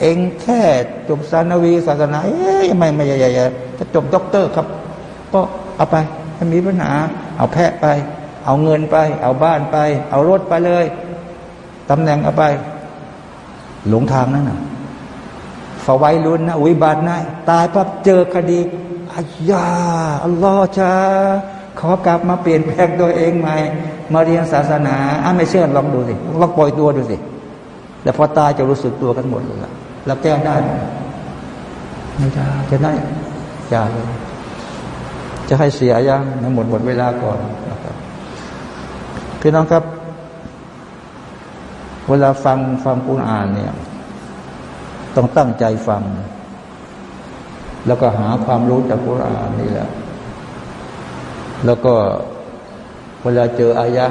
A: เอ็งแค่จบซานาวีศาสนา เอ๊ยไม่ไม่ใหญ่ๆจะจบด็อกเตอร์ครับ ก็เอาไปถ้ามีปัญหา เอาแพะไป เอาเงินไป เอาบ้านไป เอารถไปเลยตำแหน่งเอาไป หลงทางนั่นน่ะ ฝาไว้รุนนะอุบัตินะตายปั๊บเจอคดีอายาอัลลอฮ์จ้าขอกลับมาเปลี่ยนแปลงตัวเองใหม่ มาเรียนศาสนาอ้าไม่เชื่อลองดูสิลองปล่อยตัวดูสิแล้วพอตายจะรู้สึกตัวกันหมดเลยแล้วแก้ได้ไม่ได้จะได้อย่าเลยจะให้เสียยังหมดหมดเวลาก่อนนะครับพี่น้องครับ เวลาฟังฟังกุณอ่านเนี่ย ต้องตั้งใจฟัง แล้วก็หาความรู้จากกุรานนี่แหละ แล้วก็เวลาเจออายะ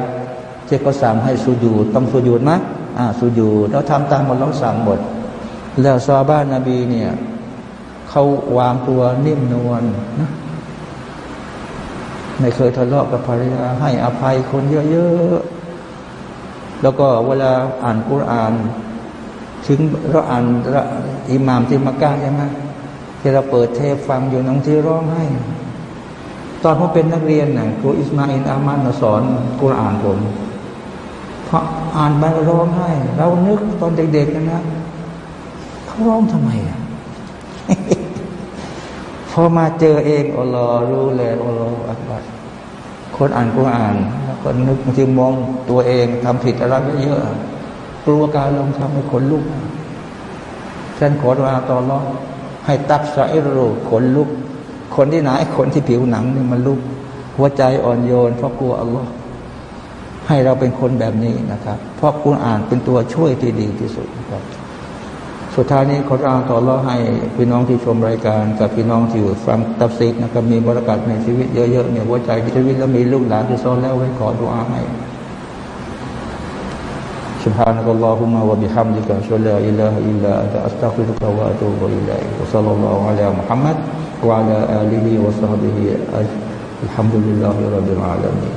A: ที่เขาสั่งให้สุญูดต้องสุญูดไหมอ่าสุญูดเราทำตามหมดเราสั่งหมด แล้วซาบ้านนบีเนี่ยเขาวางตัวนิ่มนวลนะไม่เคยทะเลาะกับภรรยาให้อภัยคนเยอะๆแล้วก็เวลาอ่านกุราน ถึงเราอ่านอิหมามที่มักกะใช่ไหมที่เราเปิดเทปฟังอยู่น้องที่ร้องให้ตอนผมเป็นนักเรียนน่ะครูอิสมาอินอามันสอนกุรอานผมเพราะอ่านไปร้องให้เรานึกตอนเด็กๆนะเขาร้องทำไมอะพอมาเจอเองอัลลอฮ์รู้เลยอัลลอฮ์อักบัดคนอ่านกุรอาน แล้วก็นึกบางทีมองตัวเองทำผิดอะไรเยอะ กลัวการลงทำให้ขนลุกฉันขอดอาต่อรอให้ตักสะเอรูขนลุก คนที่ไหนคนที่ผิวหนังนี่มันลุก หัวใจอ่อนโยน เพราะกลัวอัลลอฮ์ให้เราเป็นคนแบบนี้นะครับ เพราะคุณอ่านเป็นตัวช่วยที่ดีที่สุดครับสุดท้ายนี้ขออาต่อรอให้พี่น้องที่ชมรายการ กับพี่น้องที่อยู่ฟังตับซิกนะครับมีบริการในชีวิตเยอะๆเนี่ยหัวใจชีวิตแล้วมีลูกหลานที่ซ้อนแล้วไว้ขอดุอาให้ سبحانك اللهم وبحمدك أشهد أن لا إله إلا أنت أستغفرك وأتوب إليك وصلى الله على محمد وعلى آله وصحبه الحمد لله رب العالمين